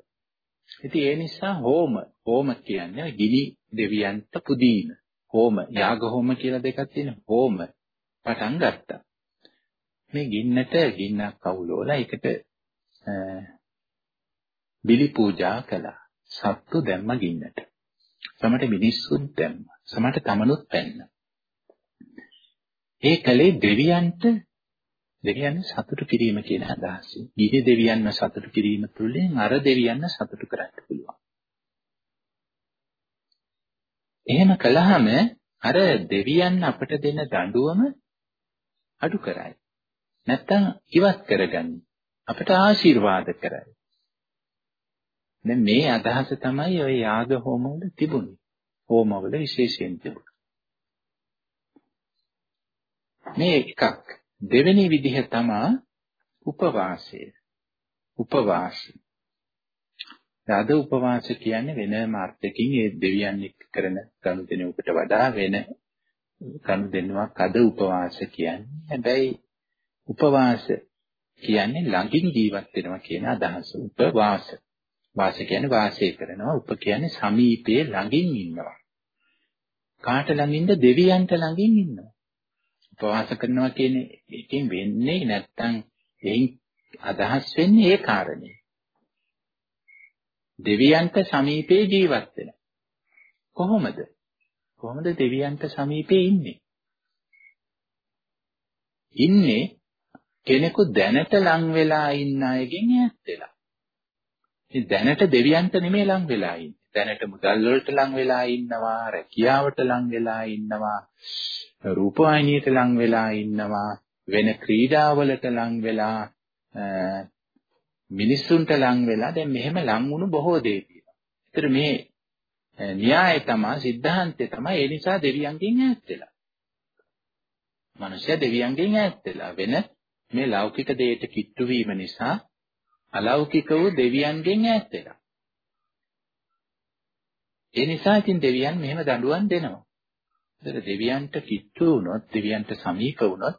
ඉතින් ඒ නිසා හෝම හෝම කියන්නේ ගිනි දෙවියන්ට පුදීම. හෝම යාග හෝම කියලා දෙකක් තියෙන හෝම පටන් ගත්තා. මේ ගින්නට ගින්නක් අවුලවලා ඒකට බිලි පූජා කළා. සත්තු දැම්ම ගින්නට. සමට මිනිස්සුත් දැම්ම. සමට තමනුත් පැන්න. ඒ කලේ දෙවියන්ට දෙවියන් සතුටු කිරීම කියන අදහස. ගිහි දෙවියන්ව සතුටු කිරීම තුළින් අර දෙවියන්ව සතුටු කරන්න පුළුවන්. එහෙම කළාම අර දෙවියන් අපට දෙන දඬුවම අඩු කරයි. නැත්තම් ඉවත් කරගනි. අපට ආශිර්වාද කරයි. දැන් මේ අදහස තමයි ওই යාග හෝමවල තිබුණේ. හෝමවල විශේෂයෙන් තිබුණා. මේ එකක්. දෙවෙනි විදිහ තමයි උපවාසය. උපවාසය. අද උපවාස කියන්නේ වෙනම අර්ථකින් ඒ දෙවියන් එක්ක කරන ගනුදෙනුවකට වඩා වෙන ගනුදෙනුවක් අද උපවාස කියන්නේ. හැබැයි උපවාස කියන්නේ ළඟින් ජීවත් වෙනවා කියන අදහස. උපවාස. වාස කියන්නේ වාසය කරනවා. උප කියන්නේ සමීපයේ ළඟින් ඉන්නවා. කාට ළඟින්ද දෙවියන්ට ළඟින් ඉන්නවා. උපවාස කරනවා කියන එකෙන් වෙන්නේ නැත්තම් එයින් අදහස් වෙන්නේ ඒ කාරණේ. දෙවියන්ට සමීපේ ජීවත් වෙන. කොහොමද? කොහොමද දෙවියන්ට සමීපේ ඉන්නේ? ඉන්නේ කෙනෙකු දැනට ලං වෙලා ඉන්න අයගෙන් ඈත් වෙලා. ඉතින් දැනට දෙවියන්ට නෙමෙයි ලං වෙලා ඉන්නේ. දැනට මුදල් වලට ලං වෙලා ඉන්නවා, රැකියාවට ලං වෙලා ඉන්නවා, රූපවාහිනියට ලං වෙලා ඉන්නවා, වෙන ක්‍රීඩාවලට ලං වෙලා මිනිස්සුන්ට ලං වෙලා දැන් මෙහෙම ලං වුණු බොහෝ දේ තියෙනවා. ඒතර මේ න්‍යාය තමයි සිද්ධාන්තය තමයි ඒ නිසා දෙවියන්ගෙන් ඈත් වෙලා. මනුෂ්‍ය දෙවියන්ගෙන් ඈත් වෙලා වෙන මේ ලෞකික දෙයට කිට්ටු වීම නිසා අලෞකික වූ දෙවියන්ගෙන් ඈත් වෙලා. ඒ නිසා ඉතින් දෙවියන් මෙහෙම දඬුවම් දෙනවා. ඒතර දෙවියන්ට කිට්ටු වුණොත් දෙවියන්ට සමීප වුණොත්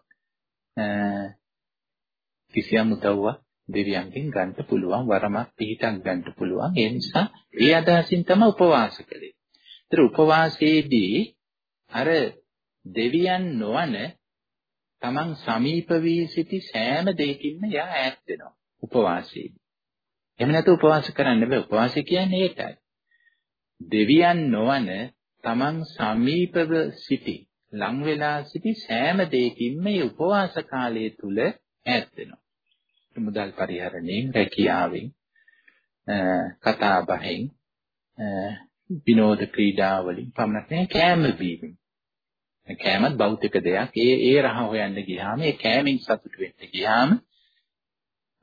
කිසියම් උදව්වක් දෙවියන්ගෙන් ගන්න පුළුවන් වරමක් පිහිටක් ගන්න පුළුවන් ඒ නිසා ඒ අදහසින් තමයි උපවාස කළේ. ඒතර උපවාසයේදී අර දෙවියන් නොවන තමන් සමීප වී සිටි සෑම දෙයකින්ම යා ඈත් වෙනවා උපවාසයේදී. එහෙම නැතු උපවාස කරන්න බෑ. උපවාසය කියන්නේ ඒකයි. දෙවියන් නොවන තමන් සමීපව සිටි ලං වෙලා සිටි සෑම දෙයකින්ම මේ උපවාස කාලය තුල ඈත් වෙනවා. මුදල් පරිහරණයෙන්, රැකියාවෙන්, කතා බහෙන්, විනෝද ක්‍රීඩා වලින් පමණක් නෙවෙයි කෑම බීමෙන්. කෑමත් භෞතික දෙයක්. ඒ ඒ රහ හොයන්න ගියාම ඒ කෑමෙන් සතුට වෙන්න ගියාම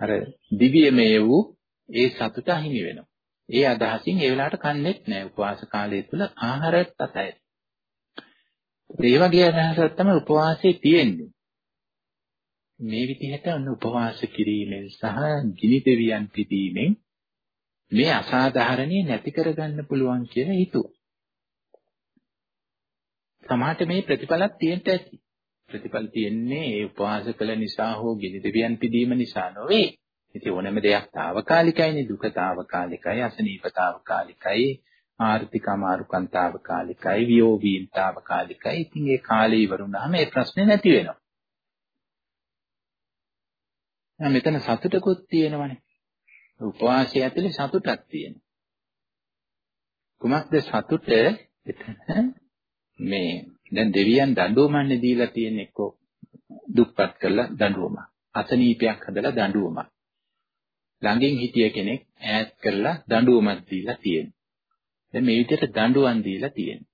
අර දිව්‍යමය වූ ඒ සතුට අහිමි වෙනවා. ඒ අදහසින් ඒ වෙලාවට කන්නේත් නැහැ. උපවාස කාලය තුල ආහාරත් අතහැරි. ඒ වගේ අදහසක් තමයි උපවාසයේ තියෙන්නේ. මේ විදිහට අන්න උපවාස කිරීමෙන් සහ ගිනි දෙවියන් පිදීමෙන් මේ අසාධාරණේ නැති කරගන්න පුළුවන් කියලා හිතුවා. සමහරට මේ ප්‍රතිඵලක් තියෙන්න ඇති. ප්‍රතිඵල තියෙන්නේ ඒ උපවාස කළ නිසා හෝ ගිනි දෙවියන් පිදීම නිසා නොවේ. ඉතින් ඕනෑම දෙයක් తాවකාලිකයිනේ දුක తాවකාලිකයි අසනීප తాවකාලිකයි ආර්ථික අමාරුකම් తాවකාලිකයි වියෝවීම් తాවකාලිකයි. ඉතින් ඒ කාලේ ඉවරුනහම ඒ ප්‍රශ්නේ නැති වෙනවා. මෙතන සතුටකුත් තියෙනවනේ. උපවාසය ඇතුලේ සතුටක් තියෙනවා. කුමක්ද සතුට? එතන මේ දැන් දෙවියන් දඬුවමන්නේ දීලා තියෙන එක්ක දුක්පත් කරලා දඬුවම. අසනීපයක් හදලා දඬුවම. ළඟින් හිටිය කෙනෙක් ඈත් කරලා දඬුවමක් දීලා තියෙනවා. දැන් මේ විදිහට දඬුවම් දීලා තියෙනවා.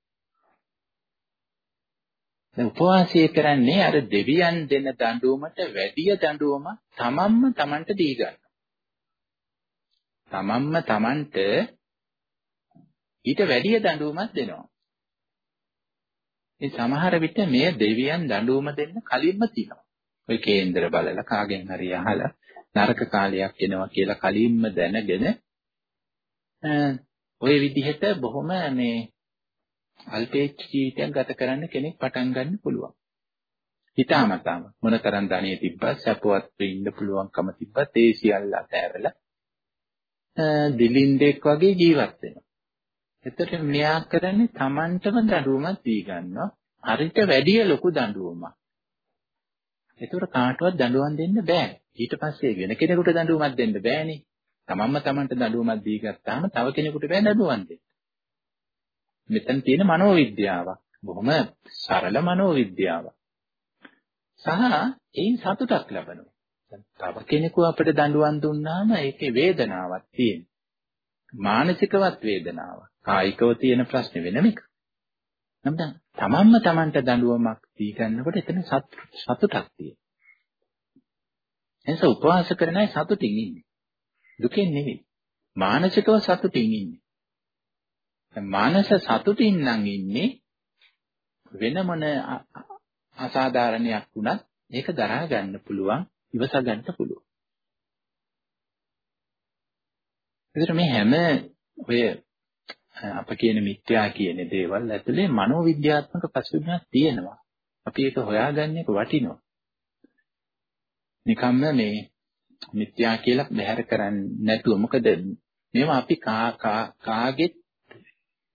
දැන් උපවාසය කරන්නේ අර දෙවියන් දෙන දඬුවමට වැඩිය දඬුවම තමන්ම තමන්ට දී ගන්නවා. තමන්ම තමන්ට ඊට වැඩිය දඬුවමක් දෙනවා. ඒ සමහර විට මේ දෙවියන් දඬුවම දෙන්න කලින්ම තිනවා. ඔය කේන්දර බලලා කාගෙන් හරි අහලා නරක කාලයක් එනවා කියලා කලින්ම දැනගෙන ඔය විදිහට බොහොම මේ අල්පේච්ඡ ජීවිතයක් ගත කරන්න කෙනෙක් පටන් ගන්න පුළුවන්. හිතාමතාම මොනතරම් ධනෙ තිබ්බත් සපවත් වෙන්න පුළුවන්කම තිබ්බත් ඒ සියල්ල අතහැරලා දිලින්දෙක් වගේ ජීවත් වෙනවා. එතකොට මෙයා කරන්නේ Tamanටම දඬුවමක් දී ගන්නවා. හරිට වැඩිය ලොකු දඬුවමක්. එතකොට කාටවත් දඬුවම් දෙන්න බෑ. ඊට පස්සේ වෙන කෙනෙකුට දඬුවමක් දෙන්න බෑනේ. තමන්ම තමන්ට දඬුවමක් දී ගත්තාම තව කෙනෙකුට බෑ දඬුවම් දෙන්න. මෙතන තියෙන මනෝවිද්‍යාවක්. බොහොම සරල මනෝවිද්‍යාවක්. සහ ඒන් සතුටක් ලබනවා. තව කෙනෙකු අපිට දඬුවම් දුන්නාම ඒකේ වේදනාවක් තියෙනවා. මානසිකවත් වේදනාවක්. කායිකව තියෙන ප්‍රශ්නේ වෙනම එක. නමුත් තමන්ම තමන්ට දඬුවමක් දී ගන්නකොට එතන සතුටක් තියෙනවා. එනිසා උපවාස කරන අය සතුටින් ඉන්නේ. දුකෙන් නෙවෙයි. මානසිකව සතුටින් ඉන්නේ. මානස සතුටින් නම් ඉන්නේ වෙන මොන අසාධාරණයක් වුණත් ඒක දරා ගන්න පුළුවන්, ඉවස ගන්න පුළුවන්. ඒතර මේ හැම ඔය අප කියන මිත්‍යා කියන දේවල් ඇතුලේ මනෝවිද්‍යාත්මක පසුබිමක් තියෙනවා. අපි ඒක හොයාගන්න එක වටිනවා. නිකම්ම මේ මිත්‍යා කියලා බැහැර කරන්නේ නැතුව මොකද මේවා අපි කාගෙත්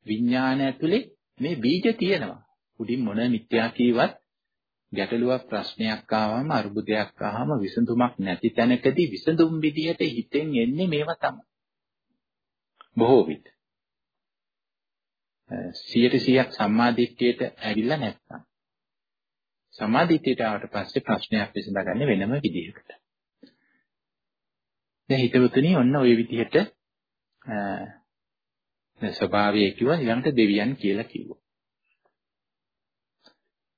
විඥාන ඇතුලේ මේ බීජ තියෙනවා. උඩින් මොන මිත්‍යා කීවත් ගැටලුවක් ප්‍රශ්නයක් ආවම අරුබුදයක් ආවම විසඳුමක් නැති තැනකදී විසඳුම් විදියට හිතෙන් එන්නේ මේවා තමයි. බොහෝ විට 100%ක් සම්මාදිට්ඨියට ඇවිල්ලා නැත්තම් සම්මාදිට්ඨියට ආවට පස්සේ ප්‍රශ්නයක් විසඳගන්නේ වෙනම විදිහකට. දැන් හිතවතුනි ඔන්න ওই විදිහට ස්වභාවය කිව්වා ඊළඟට දෙවියන් කියලා කිව්වා.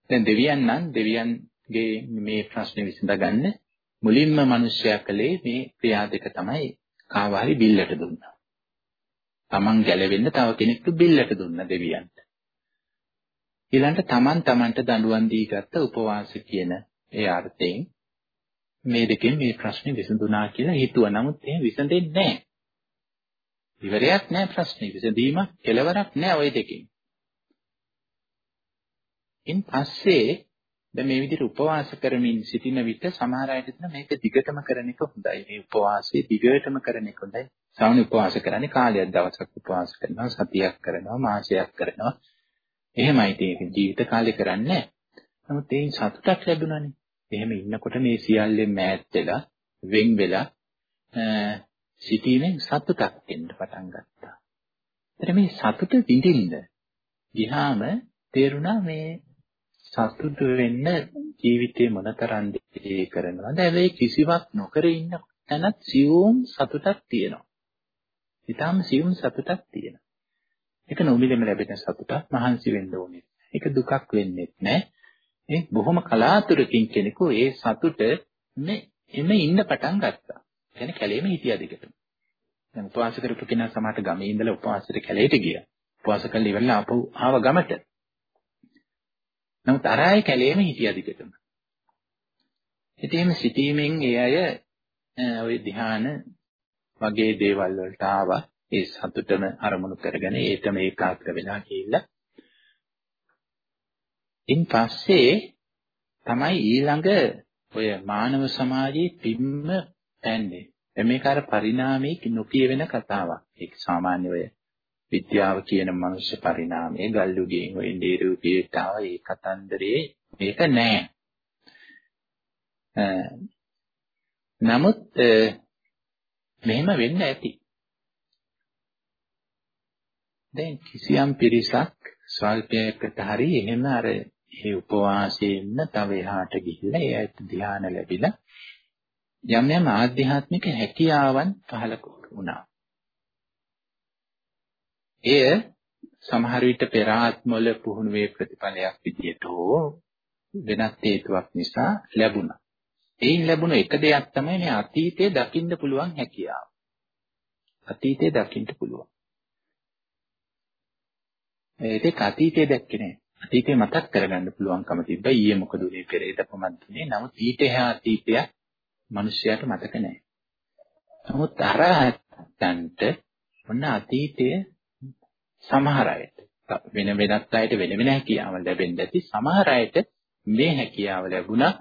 දැන් දෙවියන් නම් දෙවියන්ගේ මේ ප්‍රශ්නේ විසඳගන්න මුලින්ම මිනිස්සයා කළේ මේ ක්‍රියා දෙක තමයි කාවාරි බිල්ලට දුන්නා. Taman ගැලවෙන්න තව කෙනෙක්ට බිල්ලට දුන්න දෙවියන්ට. ඊළඟට Taman Tamanට දඬුවම් දී ගත්ත උපවාස කියන ඒ අර්ථයෙන් මේ දෙකෙන් මේ ප්‍රශ්නේ විසඳුණා කියලා හිතුවා. නමුත් එහෙම විසඳෙන්නේ නැහැ. ඉවරයක් නැහැ ප්‍රශ්නේ. විසඳීමක් කෙලවරක් නැහැ ওই දෙකෙන්. ඉන් පස්සේ දැන් මේ විදිහට උපවාස කරමින් සිටින විට සමහර අයට දෙන මේක දිගටම කරන එක හොඳයි. මේ උපවාසය දිගටම කරන එක හොඳයි. සාමාන්‍ය උපවාස කරන්නේ කාලයක් දවසක් උපවාස කරනවා, සතියක් කරනවා, මාසයක් කරනවා. එහෙමයි ඒක ජීවිත කාලේ කරන්නේ නමුත් ඒන් සතුටක් ලැබුණානේ. එහෙම ඉන්නකොට මේ සියල්ලෙන් මෑත් වෙලා, වෙන් වෙලා සිටීමෙන් සතුටක් එන්න පටන් ගත්තා. එතන මේ සතුට විඳින්න ගියාම තේරුණා මේ සතුට වෙන්න ජීවිතේ මොනතරම් දේ කරනවද? හැබැයි කිසිවක් නොකර ඉන්න තැනත් සියුම් සතුටක් තියෙනවා. ඊටාම සියුම් සතුටක් තියෙනවා. ඒක නොමිලෙම ලැබෙන සතුටක් මහන්සි වෙන්න ඕනේ. ඒක දුකක් වෙන්නේ නැහැ. ඒ බොහොම කලාතුරකින් කෙනෙකු ඒ සතුට මේ එමෙ ඉන්න පටන් ගත්තා. කියන්නේ කැලේම හිටියා දිගටම. දැන් උපවාස කරපු කෙනා සමහරට ගමේ ඉඳලා උපවාසයට කැලේට ගියා. උපවාස කළා ඉවරලා ආපහු ආව ගමට. නමුත් අර අය කැලේම හිටියා දිගටම. ඉතින් එහෙම සිටීමෙන් ඒ අය ওই ධ්‍යාන වගේ දේවල් වලට ආවා. ඒ සතුටම අරමුණු කරගෙන ඒකම ඒකාග්‍ර වෙලා ගිහිල්ලා ඉන් පස්සේ තමයි ඊළඟ ඔය මානව සමාජයේ පිම්ම පැන්නේ. මේක අර පරිණාමයේ නොකියවෙන කතාවක්. ඒක සාමාන්‍ය ඔය විද්‍යාව කියන මනුෂ්‍ය පරිණාමයේ ගල්ලුගෙන් ඔය ඉන්දියරූපියට ආව ඒ කතන්දරේ මේක නෑ. නමුත් මෙහෙම වෙන්න ඇති. දැන් කිසියම් පිරිසක් ස්වල්පයකට හරි එහෙම අර ඒ උපවාසයෙන්න තව එහාට ගිහිල්ලා ඒ ඇත්ත ධ්‍යාන ලැබිලා යම් යම් ආධ්‍යාත්මික හැකියාවන් පහළ වුණා. එය සමහර විට පෙර ආත්මවල පුහුණුවේ ප්‍රතිඵලයක් විදියට හෝ වෙනත් හේතුවක් නිසා ලැබුණා. එයින් ලැබුණ එක දෙයක් තමයි මේ අතීතයේ දකින්න පුළුවන් හැකියාව. අතීතයේ දකින්න පුළුවන්. ඒක අතීතයේ දැක්කේ නෑ. අතීතේ මතක් කරගන්න පුළුවන්කම තිබ්බා ඊයේ මොකද උනේ පෙරේද කොහොමද උනේ. නමුත් ඊට එහා අතීතය මිනිස්යාට මතක නෑ. නමුත් අරහතන්ට ඔන්න අතීතයේ සමහර අයට වෙන වෙනත් අයට වෙන වෙන හැකියාවල් ලැබෙන්න ඇති සමහර අයට මේ හැකියාව ලැබුණා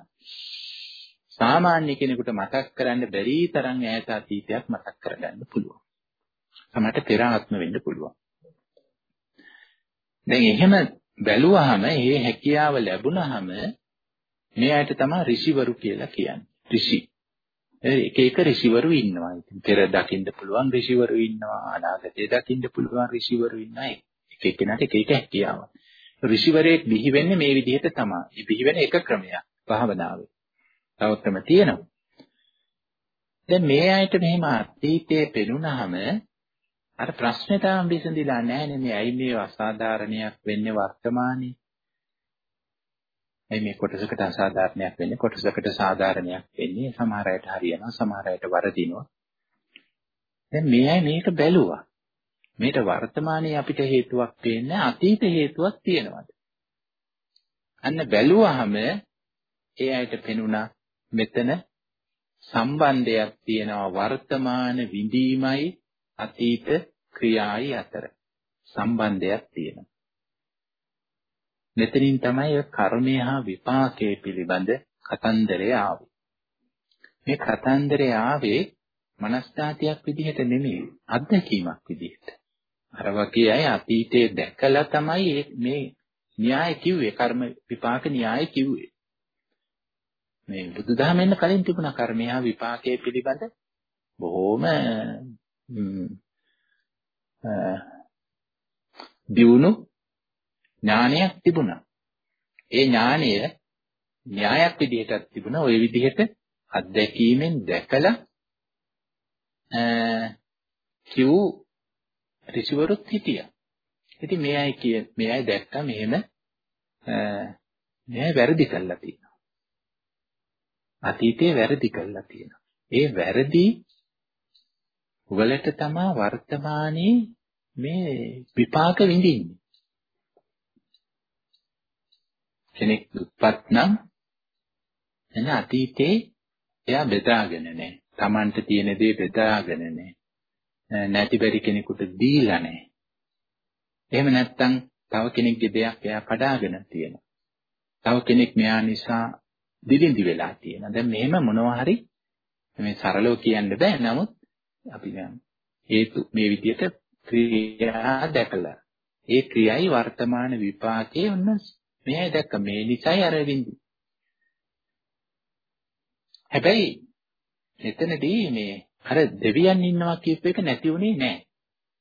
සාමාන්‍ය කෙනෙකුට මතක් කරන්න බැරි තරම් ඈත අතීතයක් මතක් කරගන්න පුළුවන්. සමහරට පෙර ආත්ම වෙන්න පුළුවන්. දැන් එහෙම බැලුවාම මේ හැකියාව ලැබුණාම මේ අයට තමයි ඍෂිවරු කියලා කියන්නේ. ඍෂි. එක එක ඍෂිවරු ඉන්නවා. ඉතින් පෙර දකින්න පුළුවන් ඍෂිවරු ඉන්නවා. අනාගතේ දකින්න පුළුවන් ඍෂිවරු ඉන්නවා. එක එක්කෙනාට එක එක හැකියාවක්. ඍෂිවරයෙක් බිහි වෙන්නේ මේ විදිහට තමයි. මේ බිහි වෙන එක ක්‍රමයක් භාවනාවේ. තව ක්‍රම තියෙනවා. දැන් මේ අයට මෙහෙම අතීතයේ පෙනුනහම අර ප්‍රශ්නේ තාම විසඳිලා නැහැ නේ. ඇයි මේ අසාධාරණයක් වෙන්නේ වර්තමානයේ? ඇයි මේ කොටසකට අසාධාරණයක් වෙන්නේ? කොටසකට සාධාරණයක් වෙන්නේ සමහර අයට හරියනවා සමහර අයට වරදිනවා. දැන් මේ අය මේක බැලුවා. මේට වර්තමානයේ අපිට හේතුවක් පේන්නේ අතීත හේතුවක් තියෙනවද? අන්න බැලුවාම ඒ අයට පෙනුණා මෙතන සම්බන්ධයක් තියෙනවා වර්තමාන විඳීමයි අතීත ක්‍රියායි අතර. සම්බන්ධයක් තියෙනවා. මෙතනින් තමයි කර්මය හා විපාකයේ පිළිබඳ කතන්දරය ආවේ. මේ කතන්දරය ආවේ මනස්ථාතියක් විදිහට නෙමෙයි අත්දැකීමක් විදිහට. අර වගේ අය අතීතයේ දැකලා තමයි මේ න්‍යාය කිව්වේ කර්ම විපාක න්‍යාය කිව්වේ. මේ බුදුදහමෙන් කලින් තිබුණා කර්මය හා විපාකයේ පිළිබඳ බොහොම දියුණු ඥානයක් තිබුණා. ඒ ඥානය න්‍යායක් විදිහටත් තිබුණා. ওই විදිහට අත්දැකීමෙන් දැකලා කිව් ඍෂිවරුත් හිටියා. ඉතින් මේ අය කිය මේ අය දැක්කා මෙහෙම මේ වැරදි කළා තියෙනවා. අතීතයේ වැරදි කළා තියෙනවා. ඒ වැරදි වලට තමයි වර්තමානයේ මේ විපාක විඳින්නේ. කෙනෙක් දුප්පත් නම් එන අතීතේ එයා බෙදාගෙන නැහැ. Tamanට තියෙන දේ බෙදාගෙන නැහැ. නැති බැරි කෙනෙකුට දීලා නැහැ. එහෙම නැත්නම් තව කෙනෙක්ගේ දෙයක් එයා කඩාගෙන තියෙනවා. තව කෙනෙක් මෙයා නිසා දිලිඳි වෙලා තියෙනවා. දැන් මෙහෙම මොනවා හරි මේ සරලව කියන්න බෑ. නමුත් අපි හේතු මේ විදිහට ක්‍රියා දැකලා ඒ ක්‍රියයි වර්තමාන විපාකයේ ඔන්න මෙයයි දැක්ක මේ නිසයි අර විඳි. හැබැයි එතනදී මේ අර දෙවියන් ඉන්නවා කියප එක නැති වුණේ නැහැ.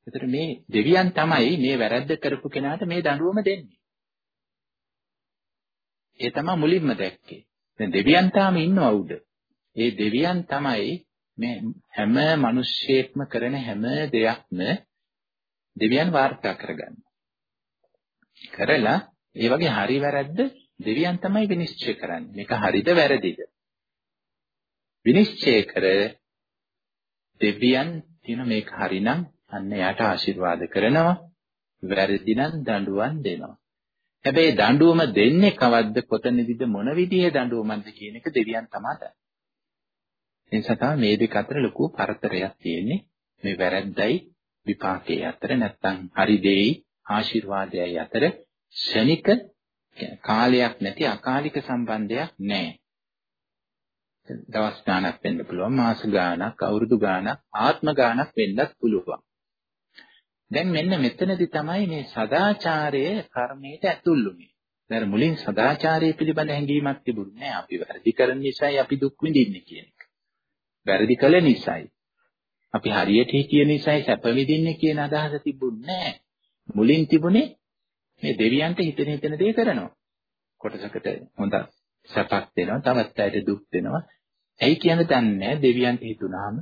ඒතර මේ දෙවියන් තමයි මේ වැරද්ද කරපු කෙනාට මේ දඬුවම දෙන්නේ. ඒ තමයි මුලින්ම දැක්කේ. දැන් දෙවියන් තාම ඉන්නව උඩ. ඒ දෙවියන් තමයි මේ හැම මිනිස්සෙක්ම කරන හැම දෙයක්ම දෙවියන් වාර්තා කරගන්නවා. කරලා ඒ වගේ හරි වැරද්ද දෙවියන් තමයි විනිශ්චය කරන්නේ. මේක හරිද වැරදිද? විනිශ්චය කර දෙවියන් කියන මේක හරිනම් අන්න යාට ආශිර්වාද කරනවා. වැරදි නම් දඬුවම් දෙනවා. හැබැයි දඬුවම දෙන්නේ කවද්ද කොතනදීද මොන විදිහේ දඬුවමක්ද කියන එක දෙවියන් තමයි දන්නේ. ඒ නිසා තමයි මේ දෙක අතර ලොකු පරතරයක් තියෙන්නේ. මේ වැරද්දයි විපාකයේ අතර නැත්තම් හරි දෙයි ආශිර්වාදයයි අතර ශනික කාලයක් නැති අකාලික සම්බන්ධයක් නැහැ. දවස් ගාණක් වෙන්න පුළුවන් මාස ගාණක් අවුරුදු ගාණක් ආත්ම ගාණක් වෙන්නත් පුළුවන්. දැන් මෙන්න මෙතනදී තමයි මේ සදාචාරයේ කර්මයට ඇතුළුනේ. දැන් මුලින් සදාචාරයේ පිළිබඳ හැඟීමක් තිබුණේ නැහැ. අපි වැරදි කරන නිසායි අපි දුක් විඳින්නේ කියන එක. වැරදි කළ නිසායි. අපි හරියට හිතිය නිසායි සැප විඳින්නේ කියන අදහස තිබුණේ නැහැ. මුලින් තිබුණේ මේ දෙවියන්ට හිතෙන හිතෙන දේ කරනවා. කොටසකට හොඳ සැපක් දෙනවා, තවත් අයට දුක් දෙනවා. ඇයි කියන්නේ දන්නේ දෙවියන්ට හිතුනාම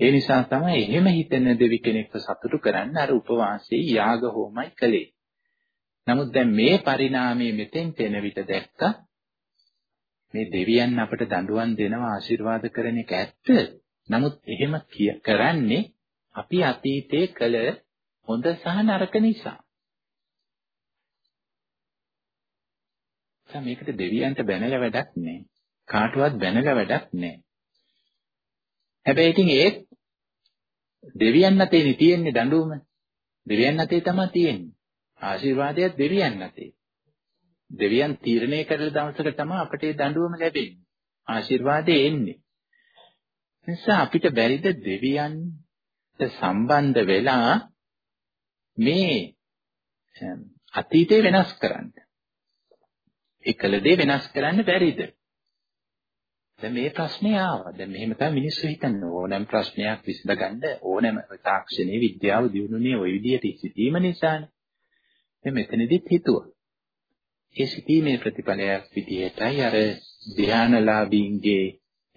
ඒ නිසා තමයි එහෙම හිතෙන දෙවි කෙනෙක්ව සතුටු කරන්න අර උපවාසයේ යාග හෝමයි කළේ. නමුත් දැන් මේ පරිණාමයේ මෙතෙන් තෙන විට දැක්කා මේ දෙවියන් අපට දඬුවම් දෙනවා ආශිර්වාද කරන එක ඇත්ත. නමුත් එහෙම කරන්නේ අපි අතීතයේ කළ හොඳ සහ නරක නිසා. මේකට දෙවියන්ට බැනලා වැඩක් නැහැ. කාටවත් බැනලා වැඩක් නැහැ. හැබැයි ඉතින් ඒත් දෙවියන් අතේනේ තියෙන්නේ දඬුවම. දෙවියන් අතේ තමයි තියෙන්නේ. ආශිර්වාදයක් දෙවියන් අතේ. දෙවියන් තීරණය කරන දවසක තමයි අපට ඒ දඬුවම ලැබෙන්නේ. ආශිර්වාදේ එන්නේ. නිසා අපිට බැරිද දෙවියන්ට සම්බන්ධ වෙලා මේ අතීතේ වෙනස් කරන්න. එකල දේ වෙනස් කරන්න බැරිද? දැන් මේ ප්‍රශ්නේ ආවා. දැන් මෙහෙම තමයි මිනිස්සු හිතන්නේ ඕනෑම ප්‍රශ්නයක් විසඳගන්න ඕනෑම තාක්ෂණයේ විද්‍යාව දියුණුනේ ওই විදිහට සිටීම නිසානේ. දැන් මෙතනදිත් හිතුවා. ඒ සිටීමේ ප්‍රතිඵලයක් විදිහටයි අර ධානලාභීන්ගේ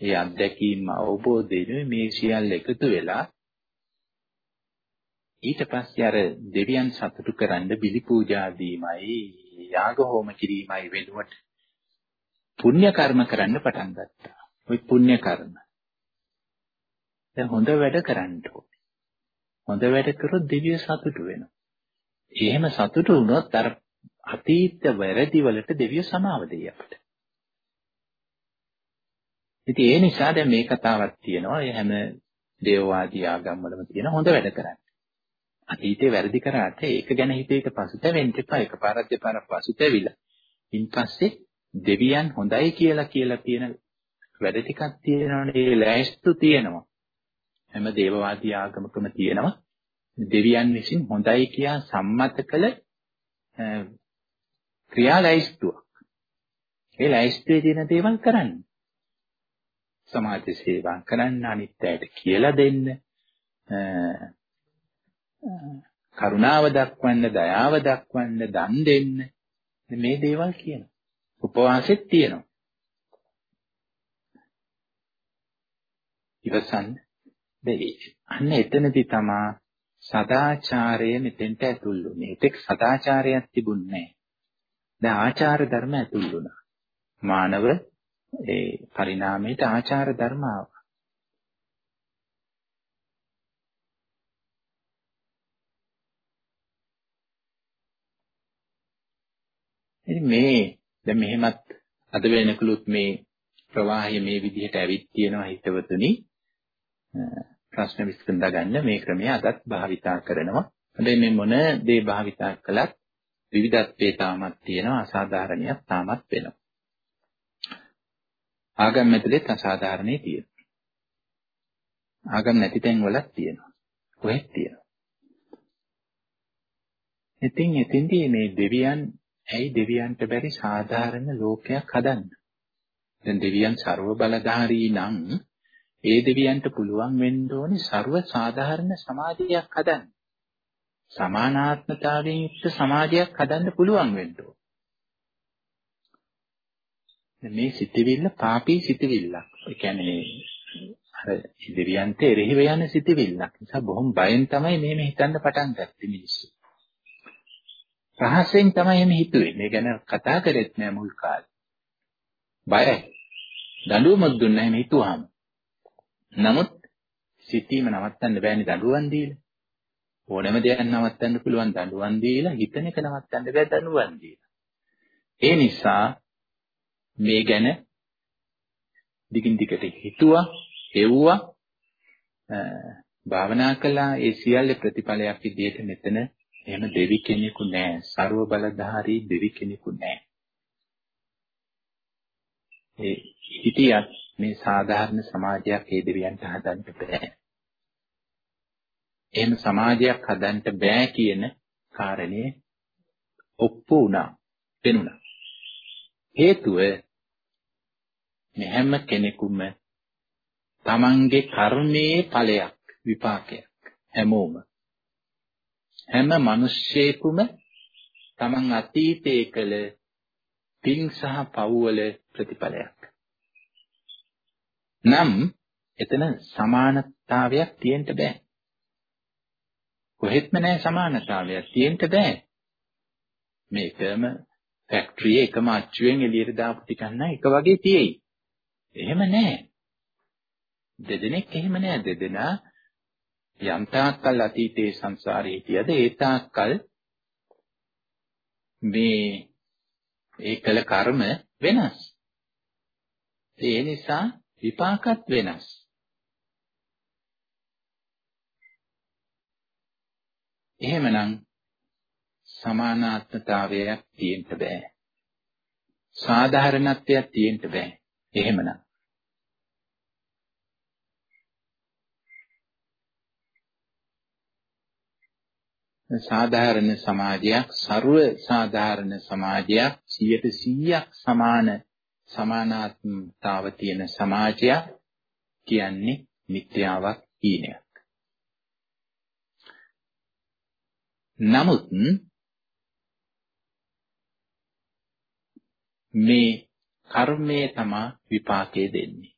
ඒ අත්දැකීම් අවබෝධයෙන් මේ සියල්ල එකතු වෙලා ඊට පස්සේ අර දෙවියන් සතුටු කරන්න බිලි පූජා දීමයි යාග හෝම කිරීමයි වෙනුවට පුණ්‍ය කර්ම කරන්න පටන් ගත්තා. ওই පුණ්‍ය කර්ම. දැන් හොඳ වැඩ කරන්න ඕනේ. හොඳ වැඩ කරොත් දෙවියෝ සතුටු වෙනවා. එහෙම සතුටු වුණොත් අර අතීත වැරදි වලට දෙවියෝ සමාව දෙයි අපිට. ඉතින් ඒ නිසා දැන් මේ කතාවක් තියෙනවා. ඒ හැම දේවවාදී ආගම්වලම තියෙන හොඳ වැඩ කරන්න. අතීතේ වැරදි කරාට ඒක ගැන හිත හිත පසුතැවෙන්න එපා. එකපාරක් දෙපාරක් පසුතැවිලා. ඉන්පස්සේ දෙවියන් හොඳයි කියලා කියලා තියෙන වැඩ ටිකක් තියෙනවනේ. ඒ ලෑස්තු තියෙනවා. හැම දේවවාදී ආගමකම තියෙනවා. දෙවියන් විසින් හොඳයි කියා සම්මත කළ ක්‍රියා ලැයිස්තුවක්. ඒ ලැයිස්තුවේ තියෙන දේවල් කරන්න. සමාජ සේවා කරන්න අනිත් අයට කියලා දෙන්න. කරුණාව දක්වන්න, දයාව දක්වන්න, දන් දෙන්න. මේ දේවල් කියනවා. උපවාසෙත් තියෙනවා. ඉවසන්න. දෙයි. අන්න එතනදී තමා සදාචාරය මෙතෙන්ට ඇතුල් වුණේ. ඒතෙක් සදාචාරයක් තිබුණේ නැහැ. දැන් ආචාර ධර්ම ඇතුල් වුණා. මානව ඒ පරිණාමයට ආචාර ධර්ම ආවා. ඉතින් මේ දැන් මෙහෙමත් අද වෙනකලුත් මේ ප්‍රවාහය මේ විදිහට ඇවිත් තියෙනවා හිතවතුනි ප්‍රශ්න විසඳ ගන්න මේ ක්‍රමය අදත් භාවිතා කරනවා. හැබැයි මේ මොන දේ භාවිතා කළත් විවිධත්වයේ තාමත් තියෙනවා අසාධාරණයක් තාමත් වෙනවා. ආගම් ඇතුලෙත් අසාධාරණේ තියෙනවා. ආගම් නැති තැන් වලත් තියෙනවා. කොහෙත් තියෙනවා. ඉතින් එතෙන්දී මේ දෙවියන් ඇයි දෙවියන්ට බැරි සාධාරණ ලෝකයක් හදන්න? දැන් දෙවියන් ਸਰව බලධාරී නම් ඒ දෙවියන්ට පුළුවන් වෙන්න ඕනේ ਸਰව සාධාරණ සමාජයක් හදන්න. සමානාත්මතාවයෙන් යුක්ත සමාජයක් හදන්න පුළුවන් වෙන්න මේ සිතිවිල්ල පාපී සිතිවිල්ලක්. ඒ කියන්නේ අර දෙවියන්ට එරෙහිව යන සිතිවිල්ලක්. නිසා බොහොම බයෙන් තමයි මේ මේ හිතන්න පටන් ගත්තේ මිනිස්සු. රහසෙන් තමයි මේ හිතුවේ. මේ ගැන කතා කරෙත් නෑ මුල් කාලේ. බයයි. දඬුවමක් දුන්නා එහෙම හිතුවාම. නමුත් සිතීම නවත්තන්න බෑනේ දඬුවම් දීලා. ඕනෑම දෙයක් නවත්තන්න පුළුවන් දඬුවම් දීලා හිතන එක නවත්තන්න බෑ දඬුවම් දීලා. ඒ නිසා මේ ගැන දිගින් දිගට හිතුවා, හෙව්වා, භාවනා කළා ඒ සියල්ල ප්‍රතිඵලයක් විදිහට මෙතන එහෙම දෙවි කෙනෙකු නෑ. ਸਰව බලධාරී දෙවි කෙනෙකු නෑ. ඒ හිතියත් මේ සාධාරණ සමාජයක් ඒ දෙවියන්ට හදන්න බෑ. එහෙම සමාජයක් හදන්න බෑ කියන කාරණේ ඔප්පු වුණා, පෙනුණා. හේතුව මේ හැම කෙනෙකුම තමන්ගේ කර්මයේ ඵලයක් විපාකයක් හැමෝම හැම මිනිස්සෙකුම තමන් අතීතයේ කළ පින් සහ පව්වල ප්‍රතිඵලයක් නම් එතන සමානතාවයක් තියෙන්න බෑ. කොහෙත්ම නැහැ සමානතාවයක් තියෙන්න බෑ. මේකම ෆැක්ටරි එකම අච්චුවෙන් එළියට දාපු ටිකක් නෑ එක වගේ තියෙයි. එහෙම නෑ. දෙදෙනෙක් එහෙම නෑ දෙදෙනා යම් තාක්කල් අතීතයේ සංසාරේ හිටියද ඒ තාක්කල් මේ ඒ කළ කර්ම වෙනස්. ඒ නිසා විපාකත් වෙනස්. එහෙමනම් සමානාත්මතාවයක් තියෙන්න බෑ. සාධාරණත්වයක් තියෙන්න බෑ. එහෙමනම් සාධාරණ සමාජයක් ਸਰව සාධාරණ සමාජයක් 100%ක් සමාන සමානාත්මතාව තියෙන සමාජයක් කියන්නේ මිත්‍යාවක් හීනයක්. නමුත් මේ කර්මය තමයි විපාකේ දෙන්නේ.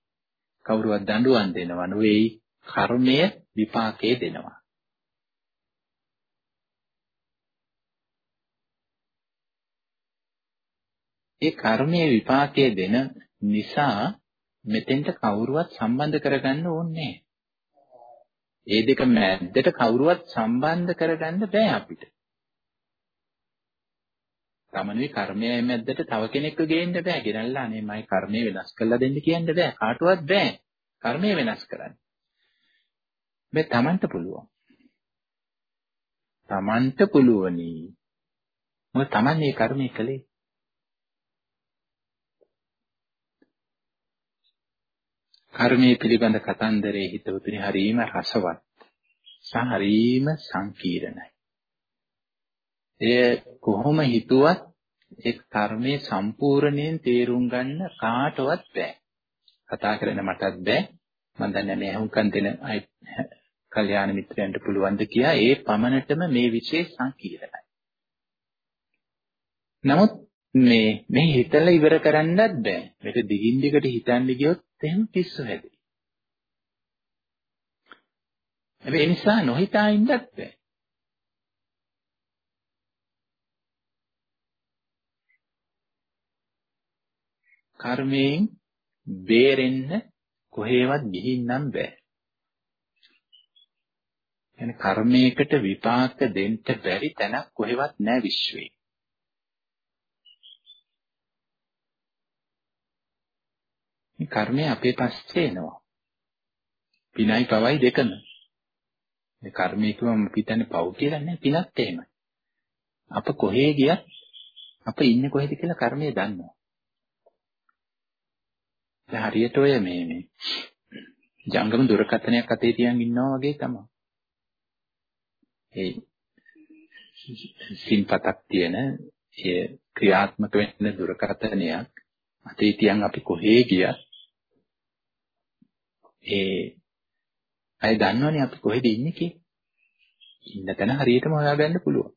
කවුරුවත් දඬුවම් දෙනව නෙවෙයි කර්මය විපාකේ දෙනවා. ඒ කර්මයේ විපාකයේ දෙන නිසා මෙතෙන්ට කවුරුවත් සම්බන්ධ කරගන්න ඕනේ ඒ දෙක මැද්දට කවුරුවත් සම්බන්ධ කරගන්න බෑ අපිට. තමනුයි කර්මයයි මැද්දට තව කෙනෙක්ව ගේන්න බෑ. ගෙනල්ලා අනේ මයි කර්මය වෙනස් කරලා දෙන්න කියන්න බෑ. කාටවත් බෑ. කර්මය වෙනස් කරන්න. මේ තමන්ට පුළුවන්. තමන්ට පුළුවනි. මොකද තමන් මේ කර්මය කළේ. කර්මයේ පිළිබඳ කතන්දරේ හිතවතුනි හරීම රසවත් සහ හරීම සංකීර්ණයි. එය කොහොම හිතුවත් ඒ කර්මයේ සම්පූර්ණයෙන් තේරුම් ගන්න කාටවත් බෑ. කතා කරන මටත් බෑ. මම දන්නේ මේ අහුම්කන් දෙන අය කල්යාණ මිත්‍රයන්ට පුළුවන් ද කියා ඒ පමණටම මේ વિશે සංකීර්ණයි. නමුත් මේ මේ හිතලා ඉවර කරන්නත් බෑ. මේක දිගින් දිගට හිතන්න ගියොත් එහෙම පිස්සු හැදෙයි. හැබැයි ඒ නිසා නොහිතා ඉන්නත් බෑ. කර්මයෙන් බේරෙන්න කොහෙවත් ගිහින්නම් බෑ. එන කර්මයකට විපාක දෙන්න බැරි තැනක් කොහෙවත් නැහැ විශ්වයේ. මේ කර්මය අපේ පස්සේ එනවා. පිනයි පවයි දෙකම. මේ කර්මය කියවම පිටන්නේ පව් කියලා නෑ පිනත් එහෙමයි. අප කොහේ ගියත් අප ඉන්නේ කොහෙද කියලා කර්මය දන්නවා. දැන් හරියට ඔය මේ මේ ජංගම දුරකථනයක් අතේ තියන් ඉන්නවා වගේ තමයි. ඒ සින්පතක් තියෙන ඒ ක්‍රියාත්මක වෙන දුරකථනයක් අතේ තියන් අපි කොහේ ගියත් ඒ අය දන්නවනේ අපි කොහෙද ඉන්නේ කියලා. ඉන්න තැන හරියටම හොයාගන්න පුළුවන්.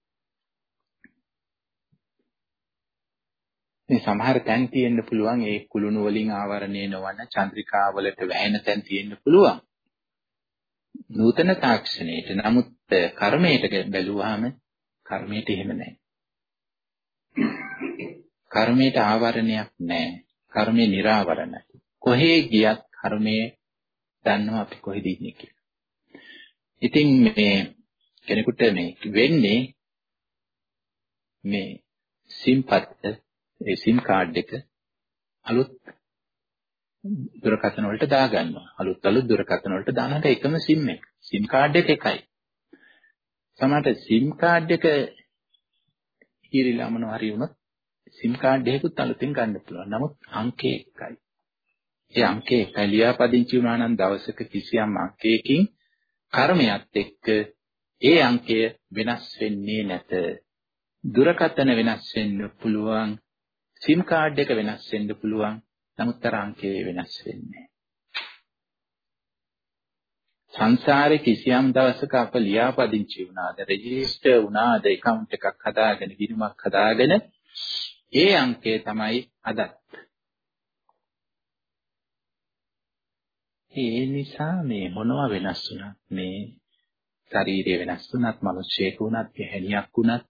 මේ සමහර තැන් තියෙන්න පුළුවන් ඒ කුළුණු වලින් ආවරණය නොවන චන්ද්‍රිකා වලට වැහෙන තැන් තියෙන්න පුළුවන්. නූතන තාක්ෂණයට නමුත් කර්මයට බැලුවාම කර්මයට එහෙම නැහැ. කර්මයට ආවරණයක් නැහැ. කර්මේ निराවරණයි. කොහේ ගියත් කර්මයේ දන්නවා අපි කොහෙද ඉන්නේ කියලා. ඉතින් මේ කෙනෙකුට මේ වෙන්නේ මේ සිම්පත් ඒ සිම් කාඩ් එක අලුත් දුරකථන වලට දාගන්නවා. අලුත් අලුත් දුරකථන වලට දානට එකම සිම් එක. සිම් කාඩ් එක එකයි. සමහරට සිම් කාඩ් එක හිරිලා මොනවා හරි වුණොත් සිම් කාඩ් එකකුත් අලුතෙන් ගන්න පුළුවන්. නමුත් අංකය එකයි. ඒ අංකේ එකයි ලියාපදිංචි වුණා නම් දවසක කිසියම් අංකයකින් කර්මයක් එක්ක ඒ අංකය වෙනස් වෙන්නේ නැත. දුරකථන වෙනස් වෙන්න පුළුවන්. SIM කාඩ් එක වෙනස් වෙන්න පුළුවන්. නමුත් අර අංකය වෙනස් වෙන්නේ සංසාරේ කිසියම් දවසක අප ලියාපදිංචි වුණාද රෙජිස්ටර් වුණාද account එකක් හදාගෙන ගිණුමක් හදාගෙන ඒ අංකය තමයි අදත් ඒ නිසා මේ මොනවා වෙනස් වුණත් මේ ශරීරය වෙනස් වුණත් මිනිස්සෙක් වුණත් ගැහණියක් වුණත්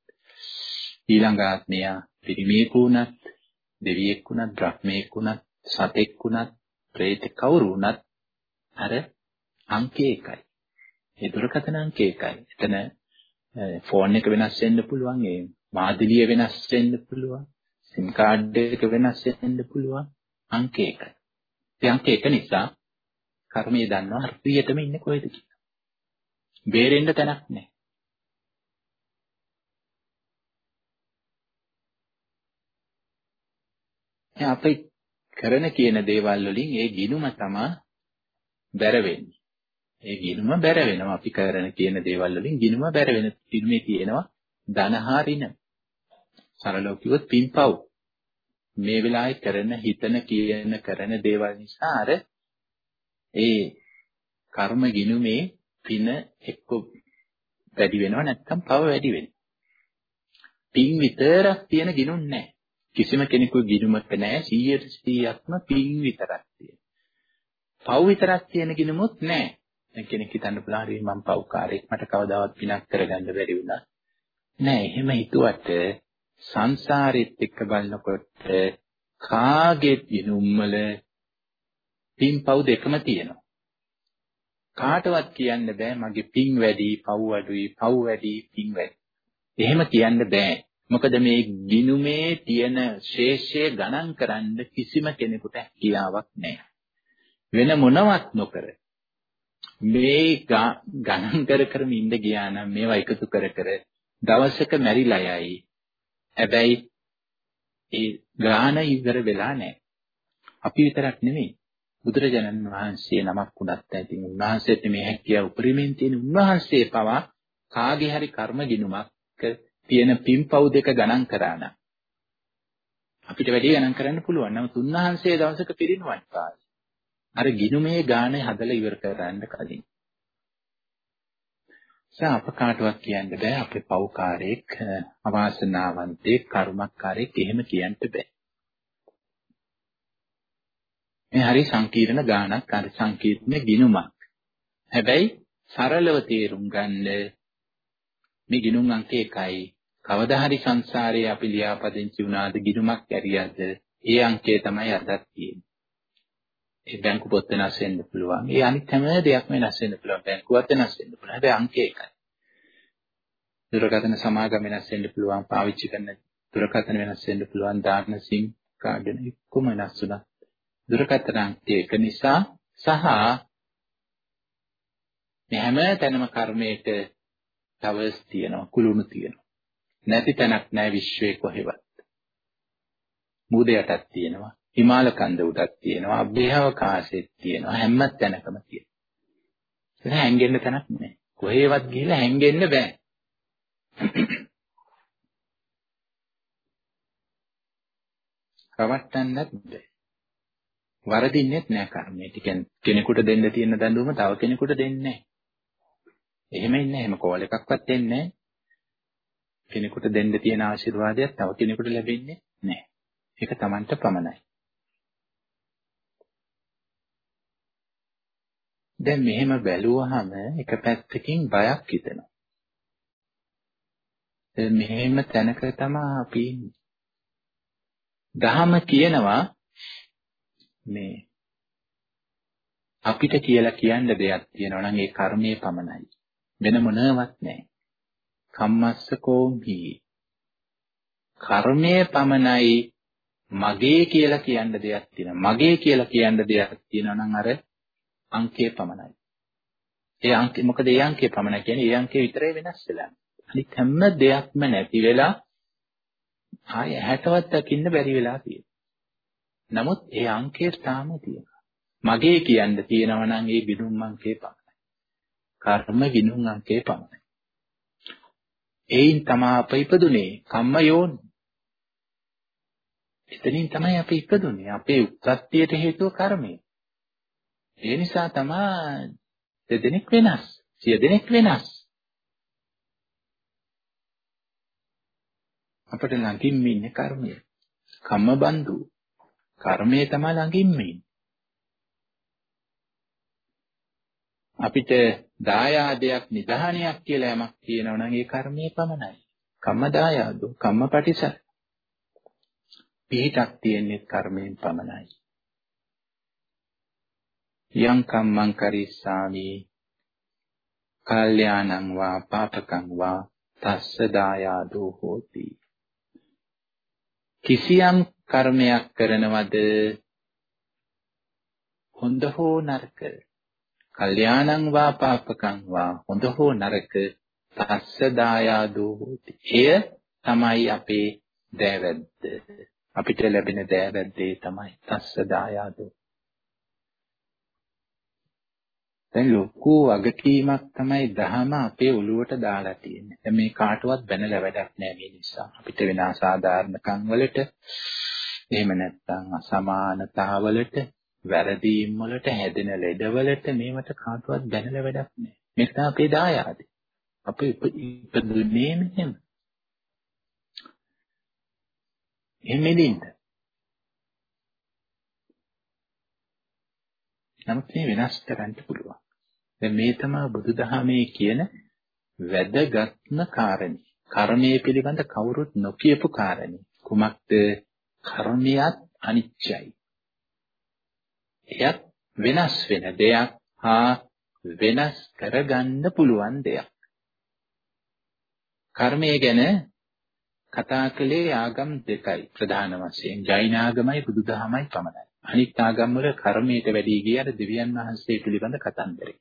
ඊළඟ ආත්මය පිරිමියෙක් වුණත් දෙවියෙක් වුණත් බ්‍රහ්මයෙක් වුණත් සතෙක් වුණත් പ്രേත කවුරු වුණත් අර අංකය එකයි. ඒ දුරකථන අංකය එකයි. එතන ෆෝන් එක වෙනස් වෙන්න පුළුවන්, ඒ මාදිලිය වෙනස් වෙන්න පුළුවන්, SIM කාඩ් එක වෙනස් වෙන්න පුළුවන් අංකය එකයි. ඒ අංක එක නිසා කර්මයේ දන්නවා හරියටම ඉන්නේ කොහෙද කියලා. බේරෙන්න තැනක් නැහැ. දැන් අපි කරන කියන දේවල් වලින් ඒ ගිනුම තමයි බැර වෙන්නේ. ඒ ගිනුම බැර වෙනවා අපි කරන කියන දේවල් වලින් ගිනුම බැර වෙන පිළිමේ තියෙනවා ධනහරින. සරලව කිව්වොත් පින්පව්. මේ වෙලාවේ කරන හිතන කියන කරන දේවල් නිසා අර ඒ කර්ම ගිනුමේ පින එක්ක වැඩි වෙනවා නැත්නම් පව වැඩි වෙනවා. පින් විතරක් තියෙන ගිනුම් නැහැ. කිසිම කෙනෙකුගේ ගිනුමක නැහැ 100%ක්ම පින් විතරක් තියෙන. පව් විතරක් තියෙන ගිනුමුත් නැහැ. දැන් කෙනෙක් හිතන්න පුළුවන් හරි මම පව්කාරයෙක් මට කවදාවත් පිනක් කරගන්න බැරි වුණා. නෑ එහෙම හිතුවට සංසාරෙත් එක්ක බලනකොට කාගේ ගිනුම් වල පින් පව් දෙකම තියෙනවා. කාටවත් කියන්න බෑ මගේ පින් වැඩි, පව් අඩුයි, පව් වැඩි, පින් වැඩි. එහෙම කියන්න බෑ. මොකද මේ ගිනුමේ තියෙන ශේෂය ගණන් කරන්න කිසිම කෙනෙකුට හැකියාවක් නැහැ. වෙන මොනවත් නොකර මේ ගණන් කර කර ඉඳ ගියා නම් මේවා එකතු කර කර දවසක මැරිලා යයි. හැබැයි ඒ ගාන ඉවර වෙලා නැහැ. අපි විතරක් නෙමෙයි බුදුරජාණන් වහන්සේ නමක් වුණත් ඇති උන්වහන්සේට මේ හැකියාව උපරිමයෙන් තියෙන උන්වහන්සේ පවා කාගේ හරි කර්ම ගිනුමක් තියෙන පින්පව් දෙක ගණන් කරා නම් අපිට වැඩි ගණන් කරන්න පුළුවන්. නමුත් උන්වහන්සේ දවසක පිරිනුවන් පායි. අර ගිනුමේ ගාන හදලා ඉවර කරන්න කලින්. සා අප කාටවත් කියන්න බෑ අපේ පව්කාරයෙක් අවාසනාවන්තයෙක් කර්මකාරයෙක් එහෙම කියන්න බෑ. මේ හරි සංකීර්ණ ගානක් හරි සංකීර්ණ ගිනුමක්. හැබැයි සරලව තේරුම් ගන්න මේ ගිනුම් අංක එකයි. කවදා හරි සංසාරයේ අපි ලියාපදිංචි වුණාද ගිනුමක් ඇරියද ඒ අංකය තමයි අදත් තියෙන්නේ. ඒ බැංකු පොත් වෙනස් වෙන්න පුළුවන්. ඒ අනිත් හැම දෙයක්ම වෙනස් වෙන්න පුළුවන්. බැංකුවත් වෙනස් වෙන්න පුළුවන්. හැබැයි අංකය එකයි. දුරකථන සමාගම වෙනස් වෙන්න පුළුවන්. පාවිච්චි කරන දුරකථන වෙනස් වෙන්න පුළුවන්. දාන සිම් කාඩ් එක කොහොම වෙනස් වුණා. දුරකථන අංකය එක නිසා සහ මේ හැම තැනම කර්මයක ටවර්ස් තියෙනවා, කුළුණු තියෙනවා. නැති තැනක් නැහැ විශ්වයේ කොහෙවත්. මූද යටක් තියෙනවා. හිමාල කන්ද උඩක් තියෙනවා. අභ්‍යවකාශෙත් තියෙනවා. හැම තැනකම තියෙනවා. ඒක හැංගෙන්න තැනක් නෑ. කොහේවත් ගිහිල්ලා හැංගෙන්න බෑ. රවට්ටන්නත් බෑ. වරදින්නෙත් නෑ කර්මයට. කියන්නේ කෙනෙකුට දෙන්න තියෙන දඬුවම තව කෙනෙකුට දෙන්නේ නෑ. එහෙම ඉන්නේ එහෙම කෝල් එකක්වත් දෙන්නේ නෑ. කෙනෙකුට දෙන්න තියෙන ආශිර්වාදයක් තව කෙනෙකුට ලැබෙන්නේ නෑ. ඒක Tamanට පමණයි. දැන් මෙහෙම බැලුවහම එක පැත්තකින් බයක් හිතෙනවා. දැන් මෙහෙම තැනක තමයි අපි ඉන්නේ. දහම කියනවා මේ අපිට කියලා කියන්න දෙයක් තියෙනවා නම් ඒ කර්මයේ පමණයි. වෙන මොනවත් නැහැ. කම්මස්ස කෝම්හි. කර්මයේ පමණයි මගේ කියලා කියන්න දෙයක් තියෙනවා. මගේ කියලා කියන්න දෙයක් තියෙනවා නම් අර අංකය පමණයි. ඒ අංකය මොකද ඒ අංකය පමණයි කියන්නේ ඒ අංකය විතරේ වෙනස් වෙලා. අනිත් හැම දෙයක්ම නැති වෙලා ආය ඇහැටවත් දකින්න බැරි වෙලා තියෙනවා. නමුත් ඒ අංකය තාම තියෙනවා. මගේ කියන්න තියෙනවා නම් ඒ ගිනුම් අංකේ පමණයි. කර්ම ගිනුම් අංකේ පමණයි. ඒයින් තමයි අප ඉපදුනේ කම්ම යෝන්. එතනින් තමයි අපි ඉපදුනේ. අපේ උත්පත්තියට හේතුව කර්මය. ඒ නිසා තමයි දෙදෙනෙක් වෙනස්. සිය දෙනෙක් වෙනස්. අපිට ළඟින්ම ඉන්නේ කර්මය. කම්ම බන්දු. කර්මය තමයි ළඟින්ම ඉන්නේ. අපිට දායාදයක් නිධානයක් කියලා යමක් තියෙනවා නම් ඒ කර්මයේ පමණයි. කම්ම දායාදෝ කම්ම පටිසර. පිහිටක් තියෙන්නේ කර්මයෙන් පමණයි. යං කම්මං කරිස්සාමි කල්යාණං වා පාපකං වා තස්ස දායාදෝ හෝති කිසියම් කර්මයක් කරනවද හොඳ හෝ නරක කල්යාණං වා පාපකං වා හොඳ හෝ නරක තස්ස දායාදෝ හෝති එය තමයි අපේ දෑවැද්ද අපිට ලැබෙන දෑවැද්දේ තමයි තස්ස දායාදෝ. දැන් ලොකු වගකීමක් තමයි දහම අපේ ඔළුවට දාලා තියෙන්නේ. දැන් මේ කාටවත් බැනලා වැඩක් නැහැ මේ නිසා. අපිට වෙන අසාධාරණකම් වලට එහෙම නැත්නම් අසමානතාවලට වැරදීම් වලට හැදෙන ලෙඩවලට මේවට කාටවත් බැනලා වැඩක් නැහැ. මේක තමයි අපේ දායාදේ. අපි ඉපදුනේ මෙහෙම. එහෙම ඉඳින්න. නමුත් මේ වෙනස් කරන්න පුළුවන්. දැන් මේ තමයි බුදුදහමේ කියන වැදගත්ම කාරණේ. කර්මයේ පිළිබඳ කවුරුත් නොකියපු කාරණේ. කුමක්ද? කර්මයක් අනිත්‍යයි. එයත් වෙනස් වෙන දෙයක් හා වෙනස් කරගන්න පුළුවන් දෙයක්. කර්මය ගැන කතා කළේ ආගම් දෙකයි ප්‍රධාන වශයෙන් ජෛන ආගමයි බුදුදහමයි පමණයි. අනිත් ආගම් වල කර්මයට වැඩි ගිය අර දෙවියන් වහන්සේ පිළිබඳ කතන්දරේ.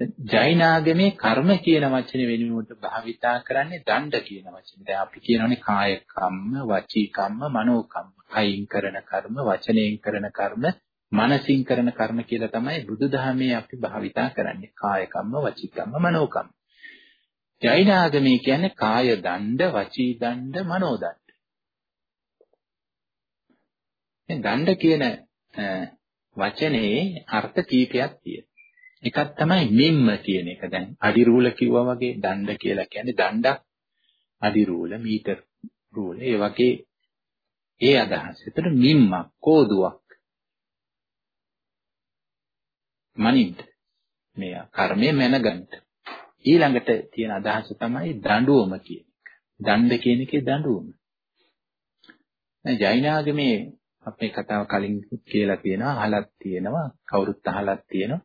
ජෛන ආගමේ කර්ම කියන වචනේ වෙනුවට භාවිතා කරන්නේ දණ්ඩ කියන වචනේ. දැන් අපි කියනවානේ කාය කම්ම, වචී කම්ම, මනෝ කම්ම. කයින් කරන කර්ම, වචනයෙන් කරන කර්ම, මනසින් කරන කර්ම කියලා තමයි බුදුදහමේ අපි භාවිතා කරන්නේ. කාය කම්ම, වචී කම්ම, මනෝ කම්ම. ජෛන ආගමේ කියන්නේ කාය දණ්ඩ, වචී දණ්ඩ, මනෝ දණ්ඩ. මේ දණ්ඩ කියන වචනේ අර්ථ කීපයක් තියෙනවා. එකක් තමයි මිම්ම කියන එක. දැන් අඩි රූල කිව්වා වගේ දණ්ඩ කියලා කියන්නේ දණ්ඩක් අඩි රූල මීටර් රූල. ඒ වගේ ඒ අදහස. එතන මිම්මක් කෝදුවක්. මනින්ද මේ කර්මය මැනගන්න. ඊළඟට තියෙන අදහස තමයි දඬුවම කියන එක. දණ්ඩ කියන එකේ දඬුවම. දැන් ජෛනාගමේ අපේ කතාව කලින් කියලා තියෙනවා අහලක් තියෙනවා කවුරුත් අහලක් තියෙනවා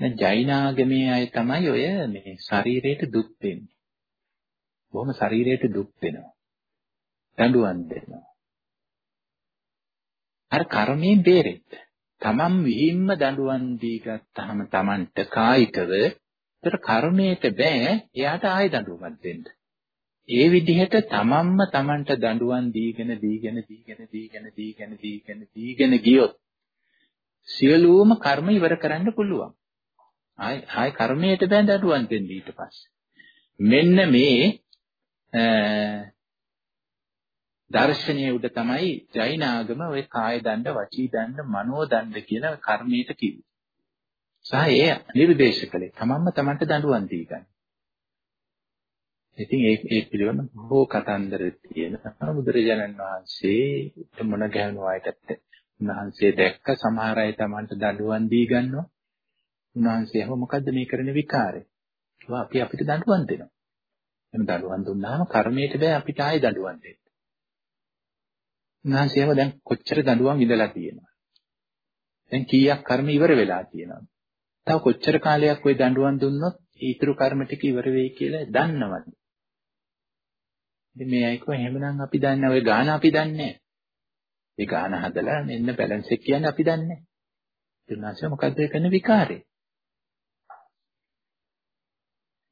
දැන් ජෛනාගමේ අය තමයි ඔය මේ ශරීරයට දුක් දෙන්නේ. බොහොම ශරීරයට දුක් දෙනවා. දඬුවම් දෙනවා. අර කර්මයෙන් බේරෙන්න. තමන් විහිම්ම දඬුවම් දී ගත්තාම තමන්ට කායිකව ඒතර කර්මයට බෑ එයාට ආයෙ දඬුවමක් දෙන්න. ඒ විදිහට තමන්ම තමන්ට දඬුවම් දීගෙන දීගෙන දීගෙන දීගෙන දීගෙන දීගෙන දීගෙන ගියොත් සියලුම කර්ම ඉවර කරන්න පුළුවන්. ආයි ආයි කර්මයට බැඳ අඩුවන් දෙන්න ඊට පස්සේ. මෙන්න මේ දර්ශනීය උඩ තමයි ජෛන ආගම ওই කාය දණ්ඩ, වචී දණ්ඩ, මනෝ දණ්ඩ කියලා කර්මයට කිව්වේ. සහ ඒ නිර්දේශ කළේ තමන්ම තමන්ට දඬුවම් දී ගන්න. ඉතින් ඒ ඒ පිළිවෙල බොහෝ කතන්දර තියෙනවා. බුදුරජාණන් වහන්සේ මොන ගැහණු අයටත් උන්වහන්සේ දැක්ක සමහර අය තමන්ට දඬුවම් දී ගන්නවා. උන්වහන්සේ අහුව මොකද්ද මේ කරන විකාරය? කිව්වා අපි අපිට දඬුවම් දෙනවා. එහෙනම් දඬුවම් දුන්නාම කර්මයට බෑ අපිට ආයෙ දඬුවම් දෙන්න. උන්වහන්සේම දැන් කොච්චර දඬුවම් විඳලා තියෙනවා. දැන් කීයක් කර්ම ඉවර වෙලා තියෙනවද? තව කොච්චර කාලයක් ওই දඬුවම් දුන්නොත් ඊතුරු කර්ම ටික ඉවර වෙයි කියලා දන්නවද? ඉතින් මේ අයකෝ එහෙමනම් අපි දන්නේ ඔය ගාන අපි දන්නේ ඒ ගාන හදලා මෙන්න බැලන්ස් එක කියන්නේ අපි දන්නේ. ඊට මොකද්ද කරන විකාරේ?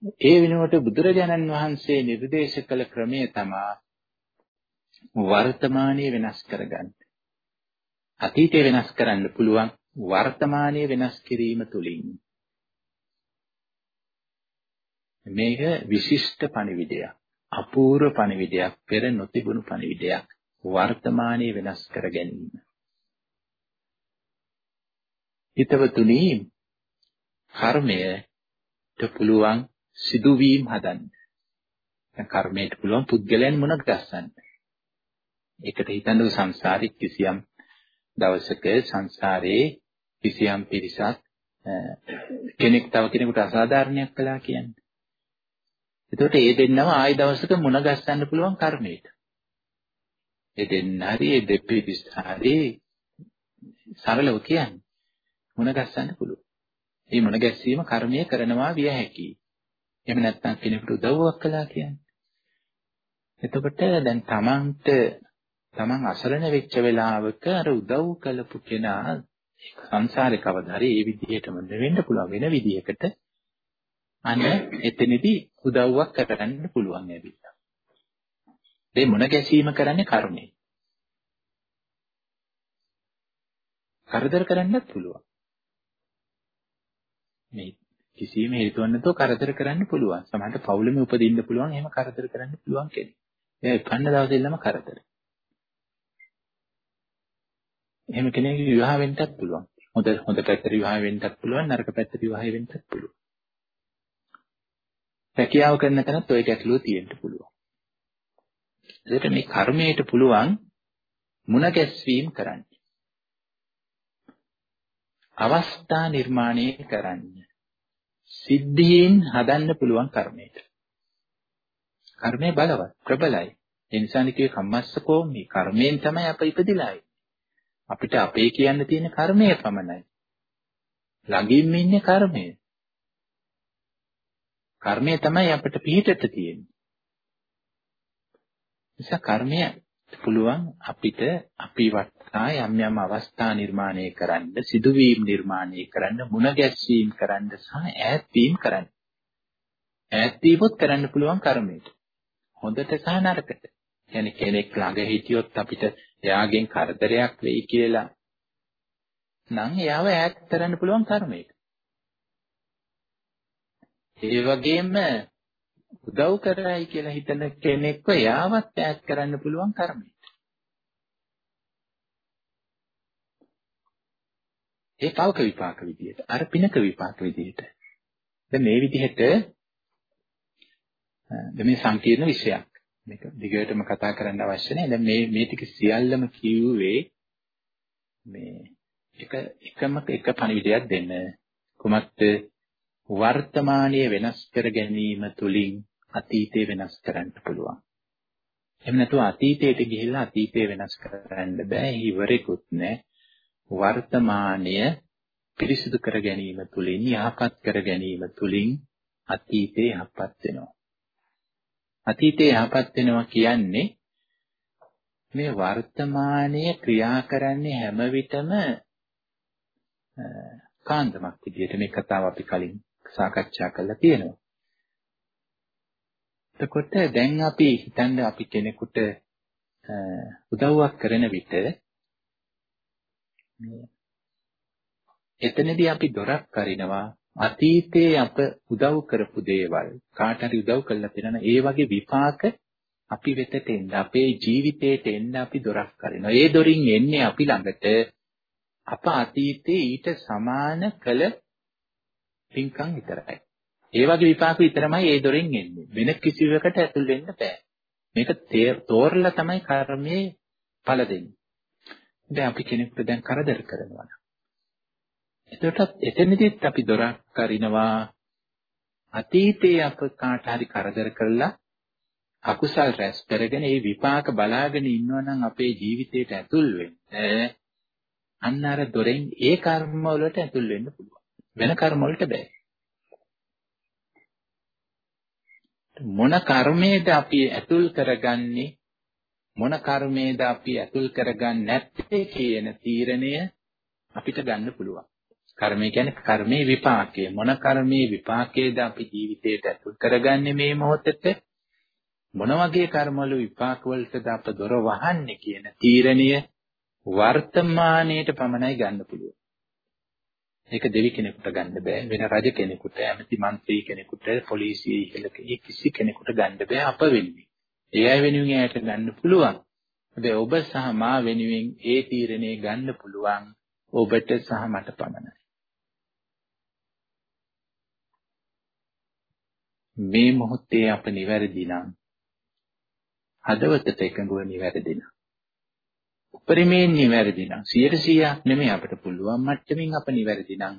ඒ වෙනුවට බුදුරජාණන් වහන්සේ නිර්දේශ කළ ක්‍රමය තමයි වර්තමානයේ වෙනස් කරගන්න. අතීතය වෙනස් කරන්න පුළුවන් වර්තමානයේ වෙනස් කිරීම තුලින්. මේක විශිෂ්ට පණිවිඩයක්. අපූර්ව පණිවිඩයක්, පෙර නොතිබුණු පණිවිඩයක්. වර්තමානයේ වෙනස් කර ගැනීම. හිතවතුනි කර්මයට පුළුවන් සිදුවීම් හදන්න. දැන් කර්මයට පුළුවන් පුද්ගලයන් මොනක් ගස්සන්න. ඒකට හිතන්නකො සංසාරේ කිසියම් දවසක සංසාරේ කිසියම් පිරිසක් කෙනෙක් තව කෙනෙකුට අසාධාරණයක් කළා කියන්නේ. එතකොට ඒ දෙන්නම ආයි දවසක මුණ ගැස්සන්න පුළුවන් කර්මයට. ඒ දෙන්න හරි ඒ දෙපිරිස් හරි සරලව කියන්නේ මුණ ගැස්සන්න පුළුවන්. මේ මුණ ගැස්සීම කර්මය කරනවා විය හැකියි. එහෙම නැත්නම් කෙනෙකුට උදව්වක් කළා කියන්නේ. එතකොට දැන් තමන්ට තමන් අසරණ වෙච්ච වෙලාවක අර උදව් කළපු කෙනා සංසාරේ කවදා හරි ඒ විදිහටම වෙන්න පුළුවන් වෙන විදිහකට අන්න එතනදී උදව්වක් කරගන්න පුළුවන් ඇවිල්ලා. මේ මුණ ගැසීම කරන්නේ කර්මය. කරදර කරන්නත් පුළුවන්. මේ කිසියම් හේතුවක් නැතුව කරදර කරන්න පුළුවන්. සමහරට පවුලෙම උපදින්න පුළුවන්. එහෙම කරදර කරන්න පුළුවන් කෙනෙක්. එයා ඉපන්න දවසේ ඉල්ලම කරදර. එහෙම කෙනෙක් විවාහ වෙන්නත් පුළුවන්. හොඳ හොඳ පැත්තට විවාහ වෙන්නත් පුළුවන්. නරක පැත්තට විවාහ වෙන්නත් පුළුවන්. රැකියාව කරන තැනත් ওই ගැටලුව තියෙන්න පුළුවන්. ඒකට මේ කර්මයට පුළුවන් මුණ ගැස්වීම කරන්න. අවස්ථා නිර්මාණය කරන්න. සිද්ධීන් හදන්න පුළුවන් කර්මයට. කර්මය බලවත් ප්‍රබලයි. ඒ නිසා නිකේ කම්මස්සකෝ මේ කර්මයෙන් තමයි අප ඉපදිලා අපිට අපේ කියන්න තියෙන කර්මය පමණයි. ළඟින්ම ඉන්නේ කර්මය. කර්මය තමයි අපිට පිළිටට තියෙන්නේ. නිසා කර්මය පුළුවන් අපිට අපි වටා යම් යම් අවස්ථා නිර්මාණය කරන්න, සිදුවීම් නිර්මාණය කරන්න, මුණ ගැස්වීම කරන්න සහ ඈත්වීම කරන්න. ඈත්වීමත් කරන්න පුළුවන් කර්මයට. හොඳට සහ නරකට. يعني කෙනෙක් ළඟ හිටියොත් අපිට එයාගෙන් කරදරයක් වෙයි කියලා නම් එයාව ඈත් කරන්න පුළුවන් කර්මයක. ඒ වගේම උදව් කරයි කියලා හිතන කෙනෙක්ව යාවත් ඈත් කරන්න පුළුවන් කර්මය. ඒ පවක විපාක විදියට අර පිනක විපාක විදියට. දැන් මේ විදිහට දැන් මේ සංකීර්ණ විෂයක්. මේක දිගටම කතා කරන්න අවශ්‍ය නැහැ. දැන් මේ මේ ටික සියල්ලම කිව්වේ මේ එක එකම එක පණිවිඩයක් දෙන්න. කුමක්ද වර්තමානයේ වෙනස් කර ගැනීම තුලින් අතීතේ වෙනස් කරන්න පුළුවන්. එහෙම නැතුව අතීතයට ගිහිල්ලා අතීතේ වෙනස් කරන්න බෑ. ඉවරෙකුත් නෑ. වර්තමානය පිරිසිදු කර ගැනීම තුලින් යහපත් කර ගැනීම තුලින් අතීතේ යහපත් වෙනවා. අතීතේ යහපත් වෙනවා කියන්නේ මේ වර්තමානයේ ක්‍රියා කරන්නේ හැම විටම කාන්දමක් විදිහට මේ කතාව අපි කලින් සාකච්ඡා කරලා තියෙනවා. එතකොට දැන් අපි හිතන්න අපි කෙනෙකුට උදව්වක් කරන විට එතනදී අපි දොරක් කරිනවා අතීතයේ අප උදව් කරපු දේවල් කාට හරි උදව් කළා තියෙනවා ඒ වගේ විපාක අපි වෙතට එන්න අපේ ජීවිතේට එන්න අපි දොරක් කරිනවා ඒ දොරින් එන්නේ අපි ළඟට අප අතීතයේ ඊට සමාන කළ පින්කම් විතරයි ඒ වගේ විපාක විතරමයි ඒ දොරෙන් එන්නේ. වෙන කිසිවකට ඇතුල් වෙන්න බෑ. මේක තෝරලා තමයි කර්මයේ ඵල දෙන්නේ. දැන් අපි කෙනෙකුට දැන් කරදර කරනවා නම්. එතකොටත් එතනදිත් අපි දොරක් කරිනවා අතීතයේ අප කාට හරි කරදර කළා අකුසල් රැස් කරගෙන ඒ විපාක බලාගෙන ඉන්නවා නම් අපේ ජීවිතයට ඇතුල් වෙන්න අන්න අර දොරෙන් ඒ කර්ම වලට ඇතුල් වෙන්න පුළුවන්. වෙන කර්ම වලට බෑ. මොන කර්මයේද අපි ඇතුල් කරගන්නේ මොන කර්මයේද අපි ඇතුල් කරගන්නේ නැත්තේ කියන තීරණය අපිට ගන්න පුළුවන්. කර්මය කියන්නේ කර්මයේ විපාකය. මොන කර්මයේ විපාකයේද අපි ජීවිතයට ඇතුල් කරගන්නේ මේ මොහොතේ? මොන වගේ කර්මවල විපාක වලටද අප දොර වහන්නේ කියන තීරණය වර්තමානයේට පමණයි ගන්න පුළුවන්. ඒක දෙවි කෙනෙකුට ගන්න බෑ වෙන රජ කෙනෙකුට ඇමති මන්ත්‍රී කෙනෙකුට පොලිසිය ඉහළක කිසි කෙනෙකුට ගන්න බෑ අප වෙනුවෙන්. ඒ අය වෙනුවෙන් එයාට ගන්න පුළුවන්. හැබැයි ඔබ සහ මා වෙනුවෙන් ඒ තීරණය ගන්න පුළුවන් ඔබට සහ මට පමණයි. මේ මොහොතේ අප නිවැරදි නම් හදවතට එකඟව නිවැරදි නම් උපරිමයෙන් නිවැරදි නම් 100%ක් නෙමෙයි අපිට පුළුවන් මට්ටමින් අප නිවැරදි නම්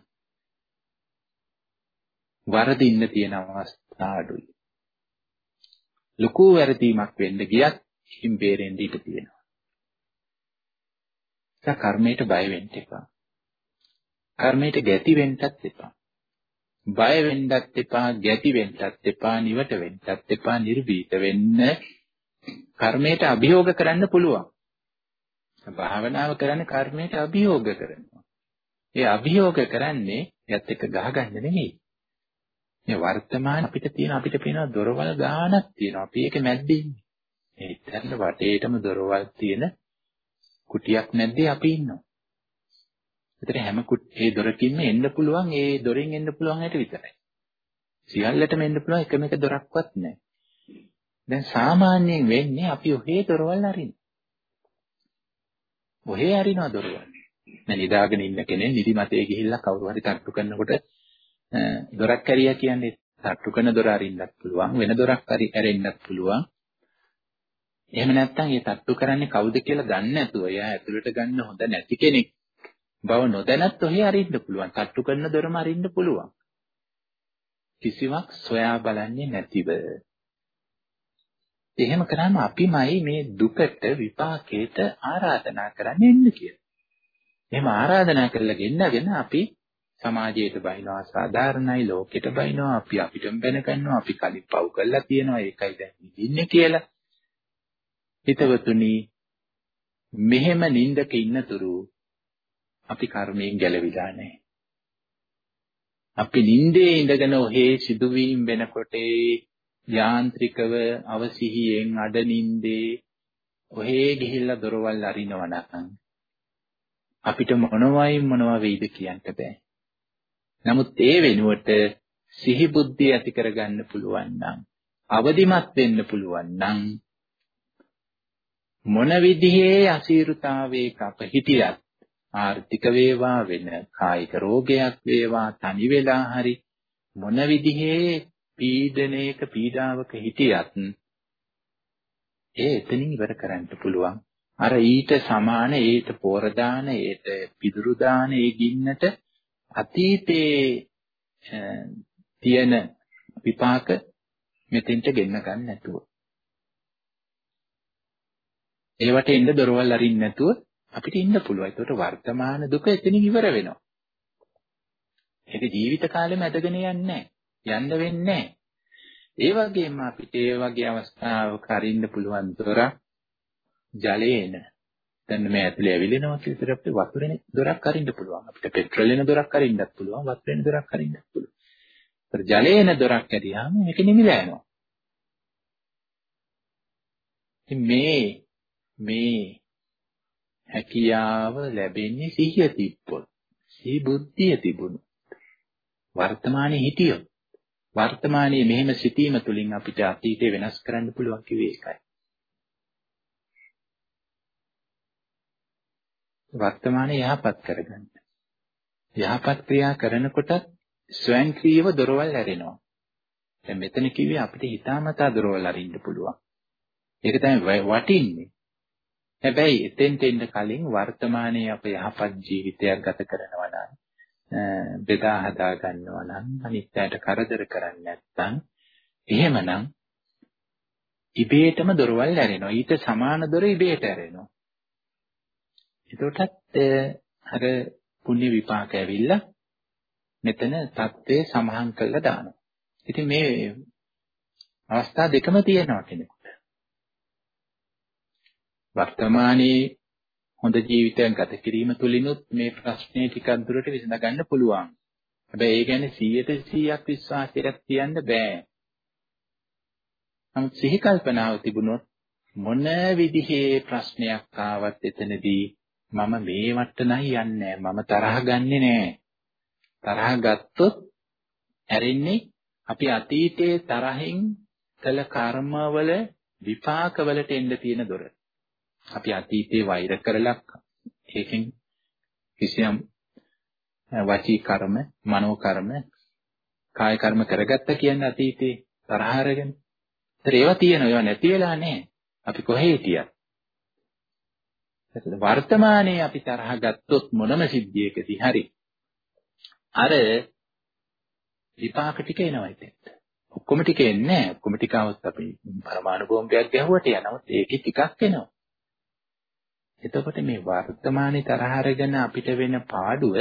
වරදින්න තියෙන අවස්ථා අඩුයි. ලොකු වැරදීමක් වෙන්න ගියත් ඉතින් බේරෙන්න ඉඩ තියෙනවා. ඒක කර්මයට බය වෙන්න එපා. කර්මයට ගැති වෙන්නත් එපා. බය වෙන්නත් එපා, ගැති වෙන්නත් එපා, නිවට වෙන්නත් එපා, නිර්භීත වෙන්න කර්මයට අභියෝග කරන්න පුළුවන්. භාවනාව කරන්නේ කර්මයට අභියෝග කරනවා. ඒ අභියෝග කරන්නේ යත් එක්ක ගහගන්න නෙමෙයි. මේ වර්තමාන අපිට තියෙන අපිට පේන දොරවල් ගානක් තියෙනවා. අපි ඒක මැද්දේ ඉන්නේ. ඒ ඉතින් වටේටම දොරවල් තියෙන කුටියක් නැද්දේ අපි ඉන්නවා. ඒතර හැම ඒ දොරකින්ම එන්න පුළුවන් ඒ දොරෙන් එන්න පුළුවන් හැට විතරයි. සියල්ලටම එන්න පුළුවන් එකම එක දොරක්වත් නැහැ. දැන් සාමාන්‍යයෙන් වෙන්නේ අපි ඔහේ දොරවල් අරින්න. ඔහේ අරිනවා දොරවල්. දැන් නිදාගෙන ඉන්න කෙනෙක් නිදිමතේ ගිහිල්ලා කවුරු හරි තට්ටු කරනකොට දොරක් කැරියා කියන්නේ තට්ටු කරන දොර අරින්නත් පුළුවන් වෙන දොරක් හරි ඇරෙන්නත් පුළුවන්. එහෙම නැත්නම් ඒ තට්ටු කරන්නේ කවුද කියලා දන්නේ නැතුව එයා ඇතුළට ගන්න හොඳ නැති කෙනෙක් බව නොදැනත් ඔහේ අරින්න පුළුවන්. තට්ටු කරන දොරම අරින්න පුළුවන්. කිසිවක් සොයා බලන්නේ නැතිව. එහෙම කරාම අපිමයි මේ දුකට විපාකයට ආරාධනා කරන්නේ ඉන්න කියලා. එහෙම ආරාධනා කරලා ගෙන්නගෙන අපි සමාජයට බයිනවා සාධාරණයි ලෝකෙට බයිනවා අපි අපිටම බැන ගන්නවා අපි කලින් පව් කරලා තියෙනවා ඒකයි දැන් ඉන්නේ කියලා හිතවතුනි මෙහෙම නින්දක ඉන්නතුරු අපි කර්මයෙන් ගැලවිලා නැහැ අපි නින්දේ ඉඳගෙන ඔහේ සිදුවීම් වෙනකොට යාන්ත්‍රිකව අවසිහියෙන් අඩ නින්දේ ඔහේ ගිහිල්ලා දොරවල් අරිනවා නම් අපිට මොනවයි මොනවා වෙයිද කියන්න බෑ. නමුත් ඒ වෙනුවට සිහි බුද්ධිය ඇති කරගන්න පුළුවන් නම් අවදිමත් වෙන්න පුළුවන් නම් මොන විදිහේ අසීරුතාවයක අප හිටියත් ආර්ථික වේවා වෙන කායික රෝගයක් වේවා තනි වෙලා හරි මොන විදිහේ පීඩනයක පීඩාවක හිටියත් ඒ එතනින් ඉවර කරන්න පුළුවන්. අර ඊට සමාන ඊට පෝර දාන ඊට පිදුරු දාන ඒ ගින්නට අතීතේ තියෙන විපාක මෙතෙන්ට ගෙන්න ගන්න නැතුව ඒවට එන්න දොරවල් අරින්න නැතුව අපිට ඉන්න පුළුවන්. ඒකට වර්තමාන දුක එතනින් ඉවර වෙනවා. ඒක ජීවිත කාලෙම ඇදගෙන යන්නේ යන්න වෙන්නේ ඒ වගේම අපිට ඒ වගේ අවස්ථාවක අරින්න පුළුවන් දොර ජලයේන දැන් මේ ඇතුලේ ඇවිලෙනවා කියලා ඉතින් අපිට වතුරෙන දොරක් අරින්න පුළුවන්. අපිට පෙට්‍රල් එන දොරක් අරින්නත් පුළුවන්. වතුරෙන දොරක් අරින්නත් පුළුවන්. ඒතර ජලයේන දොරක් ඇරියාම මේක නිමිලා යනවා. ඉතින් මේ මේ හැකියාව ලැබෙන්නේ සිහිය තිබ්බොත්. සිහි බුද්ධිය තිබුණොත්. වර්තමානයේ හිටියොත්. වර්තමානයේ මෙහෙම සිටීම තුළින් අපිට අතීතේ වෙනස් කරන්න පුළුවන් කිව්වේ ඒකයි. වර්තමානයේ යහපත් කරගන්න. යහපත් ක්‍රියා කරනකොට ස්වයංක්‍රීයව දොරවල් ඇරෙනවා. දැන් මෙතන කිව්වේ අපිට හිතාමතා දොරවල් අරින්න පුළුවන්. ඒක තමයි වටින්නේ. හැබැයි එතෙන්ට එන්න කලින් වර්තමානයේ අප යහපත් ජීවිතයක් ගත කරනවා නම් බෙදා හදා ගන්නවා නම් අනිත්‍යයට කරදර කරන්නේ නැත්නම් එහෙමනම් ඉබේටම දොරවල් ඇරෙනවා. ඊට සමාන දොර ඉබේට ඇරෙනවා. එතකොටත් අර පුණ්‍ය විපාක ඇවිල්ලා මෙතන தත්ත්වය සමහන් කරලා දානවා. ඉතින් මේ අවස්ථා දෙකම තියෙනවා කෙනෙකුට. වර්තමානයේ හොඳ ජීවිතයක් ගත කිරීම තුළිනුත් මේ ප්‍රශ්නේ ටිකක් දුරට විසඳ ගන්න පුළුවන්. හැබැයි ඒ කියන්නේ 100% විශ්වාසයක් තියන්න බෑ. නමුත් සිහි කල්පනාව තිබුණොත් මොන විදිහේ ප්‍රශ්නයක් ආවත් එතනදී මම මේ වට්ටනයි යන්නේ මම තරහ ගන්නෙ නෑ. තරහ ගත්තොත් ඇරෙන්නේ අපි අතීතයේ තරහින් කළ කර්මවල විපාකවලට එන්න තියෙන දොර. අපි අතීතේ වෛර කරලා ඒකෙන් කිසියම් වචී කර්ම, මනෝ කර්ම, කාය කර්ම කරගත්ත කියන්නේ අතීතේ තරහ අරගෙන. ඒතර ඒවා තියෙනවා. ඒවා නැති වෙලා නැහැ. අපි කොහේ හිටියත්. වර්තමානයේ අපි තරහ ගත්තොත් මොනම සිද්ධියකදී හරි අර විපාක ටික එනවා ඉතින්. ඔක්කොම ටික එන්නේ නැහැ. ඔක්කොම ටික આવත් අපි පරමාණු බෝම්බයක් ගැහුවට යනවත් ඒකේ ටිකක් එනවා. එතකොට මේ වර්තමානයේ තරහ අරගෙන අපිට වෙන පාඩුව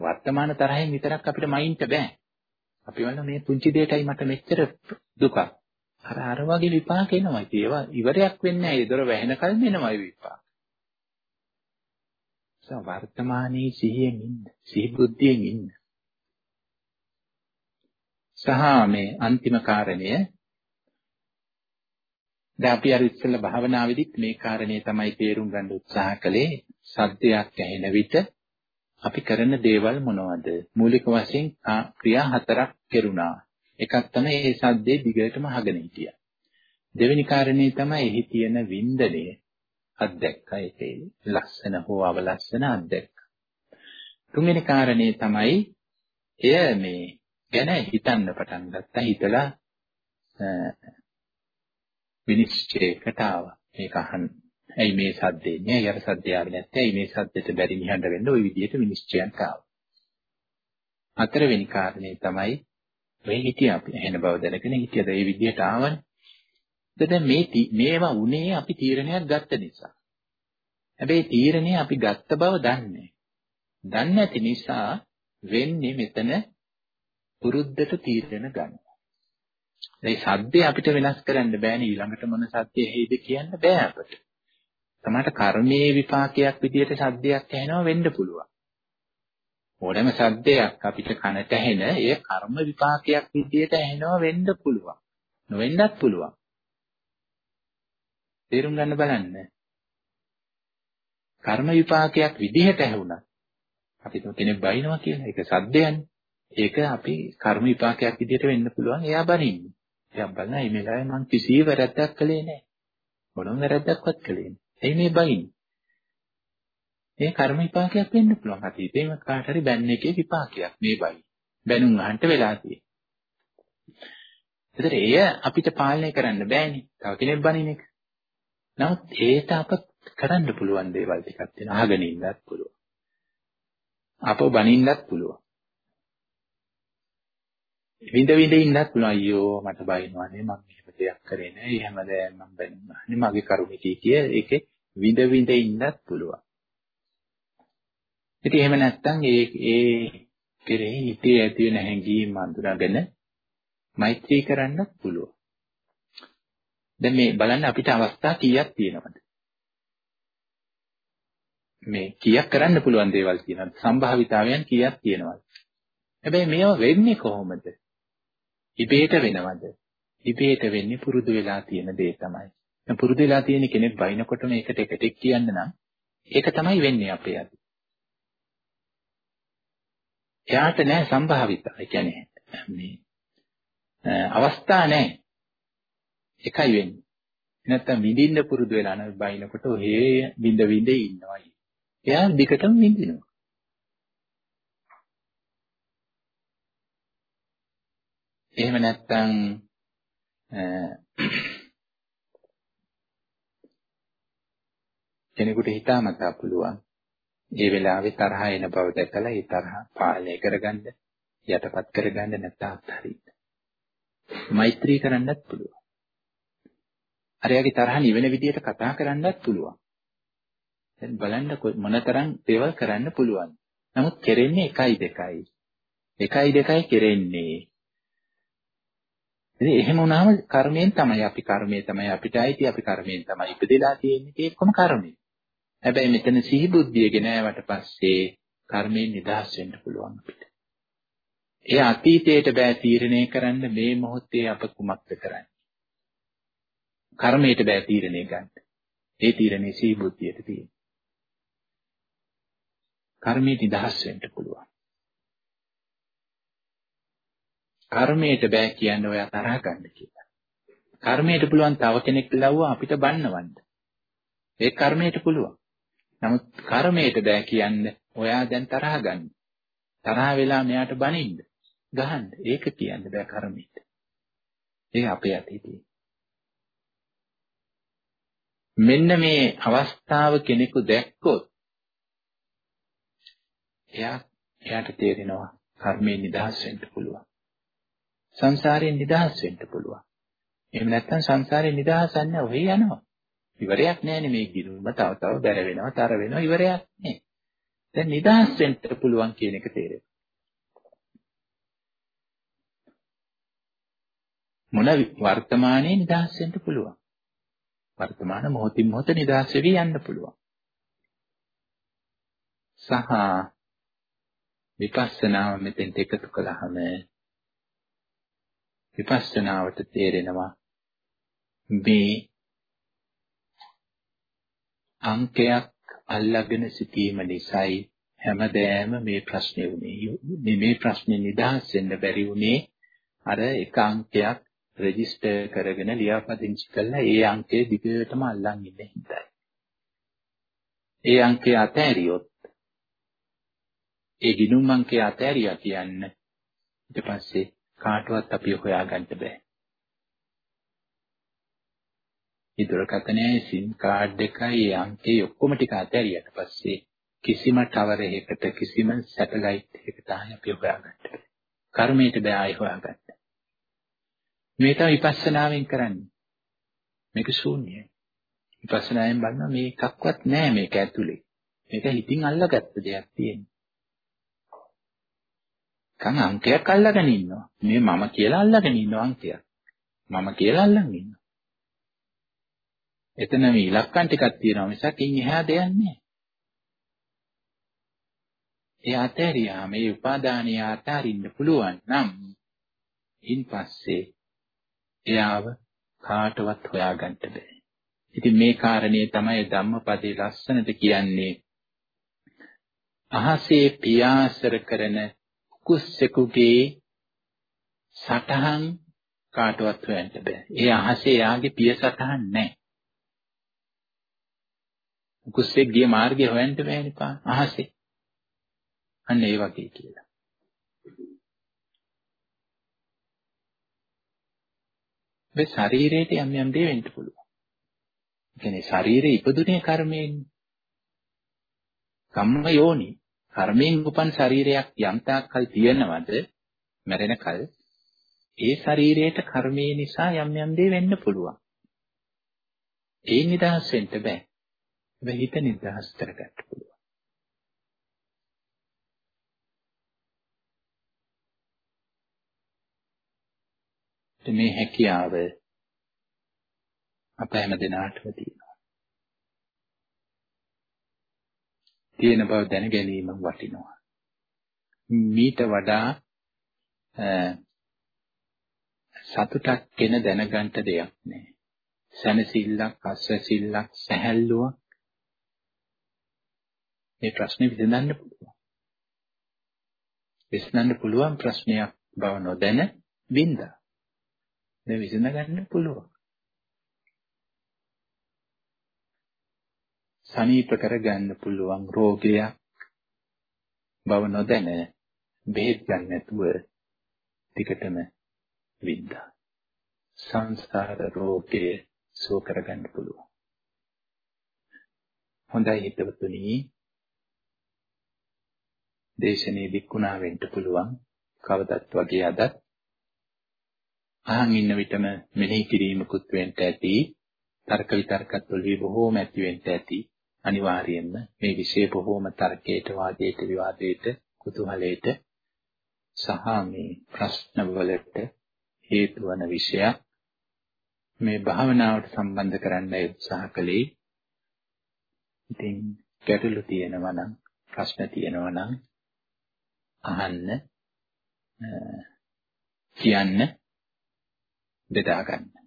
වර්තමාන තරහෙන් විතරක් අපිට මයින්ට බෑ. අපි වල මේ පුංචි දෙයකයි මට මෙච්චර දුකක්. අර අර වගේ විපාක එනවා. ඉතින් ඒවා ඉවරයක් වෙන්නේ නැහැ. ඒ දොර වැහෙනකල් එනවා ඒ විපාක. ඒ වර්තමානයේ සිහියෙන් ඉන්න. සිහි බුද්ධියෙන් ඉන්න. සහ මේ අන්තිම කාරණය දැන් අපි අර ඉස්සෙල්ලා භාවනාවේදීත් මේ කාරණේ තමයි තේරුම් ගන්න උත්සාහ කළේ සද්දයක් ඇහෙන විට අපි කරන දේවල් මොනවද? මූලික වශයෙන් ක්‍රියා හතරක් කෙරුණා. එකක් තමයි මේ සද්දේ දිගටම අහගෙන හිටියා. දෙවෙනි කාරණේ තමයි එහි තියෙන වින්දනය අත්දැක්කා ඒකේ ලස්සන හෝ අවලස්සන අත්දැක්කා. තුන්වෙනි කාරණේ තමයි එය මේ ගැන හිතන්න පටන් ගත්තා. හිතලා විනිශ්චයකට ආවා. මේක අහන්න. ඇයි මේ සද්දේ එන්නේ? අර සද්දේ ආවේ නැත්තේ? ඇයි මේ සද්දෙට බැරි නිහඬ වෙන්න ওই විදිහට විනිශ්චයක් ආවා. හතරවෙනි කාරණේ තමයි මේ හිටියා අපි එහෙන බව දැනගෙන හිටියද ඒ විදිහට ආවනේ. දැන් මේ මේවා උනේ අපි තීරණයක් ගත්ත නිසා. හැබැයි තීරණය අපි ගත්ත බව දන්නේ. දන්නේ නැති නිසා වෙන්නේ මෙතන පුරුද්දට තීරණ ගන්න. ඒ සද්දේ අපිට වෙනස් කරන්න බෑනේ ඊළඟට මොන සද්දේ හේද කියන්න බෑ අපිට. තමයි කර්මයේ විපාකයක් විදියට සද්දයක් ඇහෙනවා වෙන්න පුළුවන්. ඕනෑම සද්දයක් අපිට කනට ඇහෙන ඒ කර්ම විපාකයක් විදියට ඇහෙනවා වෙන්න පුළුවන්. නොවෙන්නත් පුළුවන්. තේරුම් ගන්න බලන්න. කර්ම විපාකයක් විදිහට ඇහුණා. අපි කෙනෙක් බයිනවා කියන එක සද්දයන්නේ. ඒක අපි කර්ම විපාකයක් විදිහට වෙන්න පුළුවන්. එයා බනින්නේ. එයා බලනවා මේ වෙලාවේ මං කිසි වැරද්දක් කළේ නැහැ. මොනම වැරද්දක්වත් කළේ නැහැ. එයි මේ බයින්නේ. මේ කර්ම විපාකයක් වෙන්න පුළුවන්. අතීතේම කාට හරි බැන්න එකේ විපාකයක් මේ බයි. බැනුම් අහන්න වෙලා තියෙන්නේ. ඒතර එය අපිට පාලනය කරන්න බෑනේ. තව කෙනෙක් බනින එක. නමුත් ඒට අප කරන්න පුළුවන් දේවල් ටිකක් තියෙනවා. අහගෙන ඉන්නත් පුළුවන්. අපව බනින්නත් පුළුවන්. විඳ විඳ ඉන්නත් පුළුවන්. අයියෝ මට බයිනවනේ. මම එහෙම දෙයක් කරේ නෑ. එහෙමද මම බැලුවානේ මගේ කරුණිතී කිය ඒකේ විඳ විඳ ඉන්නත් පුළුවන්. ඉතින් එහෙම නැත්නම් ඒ ඒ කෙරෙහි හිතේ ඇති වෙන හැඟීම් අඳුනගෙන මෛත්‍රී කරන්නත් පුළුවන්. දැන් මේ බලන්න අපිට අවස්ථා කීයක් තියෙනවද මේ කීයක් කරන්න පුළුවන් දේවල් තියෙනවද සම්භාවිතාවයන් කීයක් තියෙනවද හැබැයි මේවා වෙන්නේ කොහොමද ඉබේට වෙනවද? ඉබේට වෙන්නේ පුරුදු වෙලා තියෙන දේ තමයි. දැන් පුරුදු වෙලා තියෙන කෙනෙක් බයිනකොට මේකට එකට කියන්න නම් ඒක තමයි වෙන්නේ අපේ අද. එයාට නෑ සම්භාවිත. ඒ කියන්නේ මේ අවස්ථා නෑ. එකයි වෙන්නේ. නැත්තම් විඳින්න පුරුදු වෙලා නම් බයිනකොට ඔහේ විඳ විඳ ඉන්නවා. එයා දිගටම විඳිනවා. එහෙම නැත්නම් කෙනෙකුට හිතාමතා පුළුවන් ඒ වෙලාවේ තරහ එන බව දැකලා ඒ තරහ පාලනය කරගන්න යටපත් කරගන්න නැත්නම් අත්හරින්න. මෛත්‍රී කරන්නත් පුළුවන්. අරයාගේ තරහ නිවෙන විදියට කතා කරන්නත් පුළුවන්. දැන් බලන්න මොනතරම් දේවල් කරන්න පුළුවන්. නමුත් කෙරෙන්නේ 1යි 2යි. 1යි 2යි කෙරෙන්නේ. ඉතින් එහෙම වුණාම කර්මයෙන් තමයි අපි කර්මයේ තමයි අපිට අයිති අපි කර්මයෙන් තමයි ඉපදෙලා තියෙන්නේ ඒක කොහොම කර්මය. හැබැයි මෙතන සිහි බුද්ධිය ගෙනාවට පස්සේ කර්මයෙන් නිදහස් වෙන්න පුළුවන් අපිට. ඒ අතීතයට බෑ තීරණය කරන්න මේ මොහොතේ අප කුමක්ද කරන්නේ. කර්මයට බෑ තීරණය ගන්න. ඒ තීරණේ සිහි බුද්ධියට තියෙනවා. කර්මයේ නිදහස් වෙන්න පුළුවන්. කර්මයට බෑ කියන්නේ ඔයා තරහ ගන්න කියලා. කර්මයට පුළුවන් තව කෙනෙක් ලව්වා අපිට බන්නවන්න. ඒ කර්මයට පුළුවන්. නමුත් කර්මයට බෑ කියන්නේ ඔයා දැන් තරහ ගන්න. තරහ වෙලා මෙයාට බනින්න. ගහන්න. ඒක කියන්න බෑ කර්මයට. ඒ අපේ අතේ තියෙන. මෙන්න මේ අවස්ථාව කෙනෙකු දැක්කොත් එයා එයාට තේරෙනවා කර්මයෙන් නිදහස් වෙන්න පුළුවන්. සංසාරයෙන් නිදහස් වෙන්න පුළුවන්. එහෙම නැත්නම් සංසාරයෙන් නිදහස් නැහැ ඔහේ යනවා. ඉවරයක් නැහැනේ මේ ගිරුම තව තව බැර වෙනවා තර වෙනවා ඉවරයක් නෑ. දැන් නිදහස් වෙන්න පුළුවන් කියන එක තේරෙනවා. මොන වර්තමානයේ නිදහස් වෙන්න පුළුවන්. වර්තමාන මොහොතින් මොහොත නිදහස් වෙවි යන්න පුළුවන්. සහ විපස්සනාව මෙතෙන්ට එකතු කළාම විපස්සනාවට තේරෙනවා මේ අංකයක් අල්ලාගෙන සිටීම නිසායි හැමදෑම මේ ප්‍රශ්නේ වුනේ. මේ ප්‍රශ්නේ නිදහස් වෙන්න බැරි වුනේ අර එක අංකයක් රෙජිස්ටර් කරගෙන ලියාපදිංචි කළා ඒ අංකේ දිගටම අල්ලන් ඉන්න හින්දායි. ඒ අංකේ අතෑරියොත් ඒ ගිණුම් අංකේ අතෑරියා කියන්න ඊට පස්සේ කාටවත් අපි හොයාගන්න බෑ. ඒ දුරකථනයේ SIM කාඩ් එකයි ඒ අංකේ ඔක්කොම ටික අතෑරියට පස්සේ කිසිම ටවර් එකකට කිසිම සැටලයිට් එකකට ආයෙ අපි හොයාගන්න බෑ. කර්මයට බෑ ආයෙ හොයාගන්න. මේ තමයි විපස්සනාවෙන් කරන්නේ. මේක ශූන්‍යයි. විපස්සනායෙන් බලනවා මේ එකක්වත් නෑ මේක ඇතුලේ. මේක හිතින් අල්ලගත්ත දෙයක් තියෙන්නේ. කන් අංකයක් අල්ලගෙන ඉන්නවා. මේ මම කියලා අල්ලගෙන ඉන්නවා අංකයක්. මම කියලා අල්ලන් ඉන්නවා. එතන මේ ඉලක්කම් ටිකක් තියෙනවා මිසක් ඉන් එහා දෙයක් නෑ. ඒ අතහැරියා මේ උපාදානිය අතහරින්න පුළුවන් නම් ඉන් පස්සේ එයාව කාටවත් හොයාගන්න බෑ. ඉතින් මේ කාරණේ තමයි ධම්මපදයේ ලස්සනට කියන්නේ. අහසේ පියාසර කරන කුස්සෙකුගේ සටහන් කාටවත් හොයන්න බෑ. ඒ අහසේ යාගේ පිය සටහන් නැහැ. කුස්සෙක් ගිය මාර්ගය හොයන්න බෑනේ පා අහසේ. අන්න ඒ වගේ කියලා. මේ ශරීරයට යම් යම් දේ වෙන්න පුළුවන්. ඒ කියන්නේ ශරීරේ ඉපදුනේ කර්මයෙන්. කම්ම යෝනි. කර්මයෙන් උපන් ශරීරයක් යම් තාක්කල් තියෙනවද මැරෙනකල් ඒ ශරීරයට කර්මයේ නිසා යම් යම් දේ වෙන්න පුළුවන්. ඒ නිදහස් වෙන්න බෑ. හැබැයි හිත නිදහස් කරගන්න පුළුවන්. මේ හැකියාව අප හැම දිනාටම තියෙනවා. තියෙන බව දැන ගැනීම වටිනවා. මීට වඩා සතුටක් වෙන දැනගන්න දෙයක් නෑ. සැනසෙල්ලක්, අස්වැසිල්ලක්, සැහැල්ලුවක් මේ ප්‍රශ්නේ විසඳන්න පුළුවන්. විසඳන්න පුළුවන් ප්‍රශ්නයක් බව නොදැන බින්දා. දැන් විසඳ ගන්න පුළුවන්. සනීප කරගන්න පුළුවන් රෝගයක් බව නොදැන බෙහෙත් ගන්න නැතුව ටිකටම වින්දා. සංසාර රෝගේ සුව කරගන්න පුළුවන්. හොඳයි හිතවතුනි. දේශනේ විකුණා වෙන්න පුළුවන්. කවදත් වගේ අදත් අහන් ඉන්න විටම මෙනෙහි කිරීමකුත් වෙන්න ඇති. තර්ක විතර්කත් වලදී බොහෝම ඇති වෙන්න ඇති. අනිවාර්යයෙන්ම මේ විෂය බොහෝම තර්කයට වාදයට විවාදයට කුතුහලයට සහ මේ ප්‍රශ්න වලට හේතු වන විෂයක් මේ භාවනාවට සම්බන්ධ කරන්න උත්සාහ කළේ ඉතින් ගැටලු තියෙනවා නම් ප්‍රශ්න තියෙනවා නම් අහන්න කියන්න බෙදා ගන්න.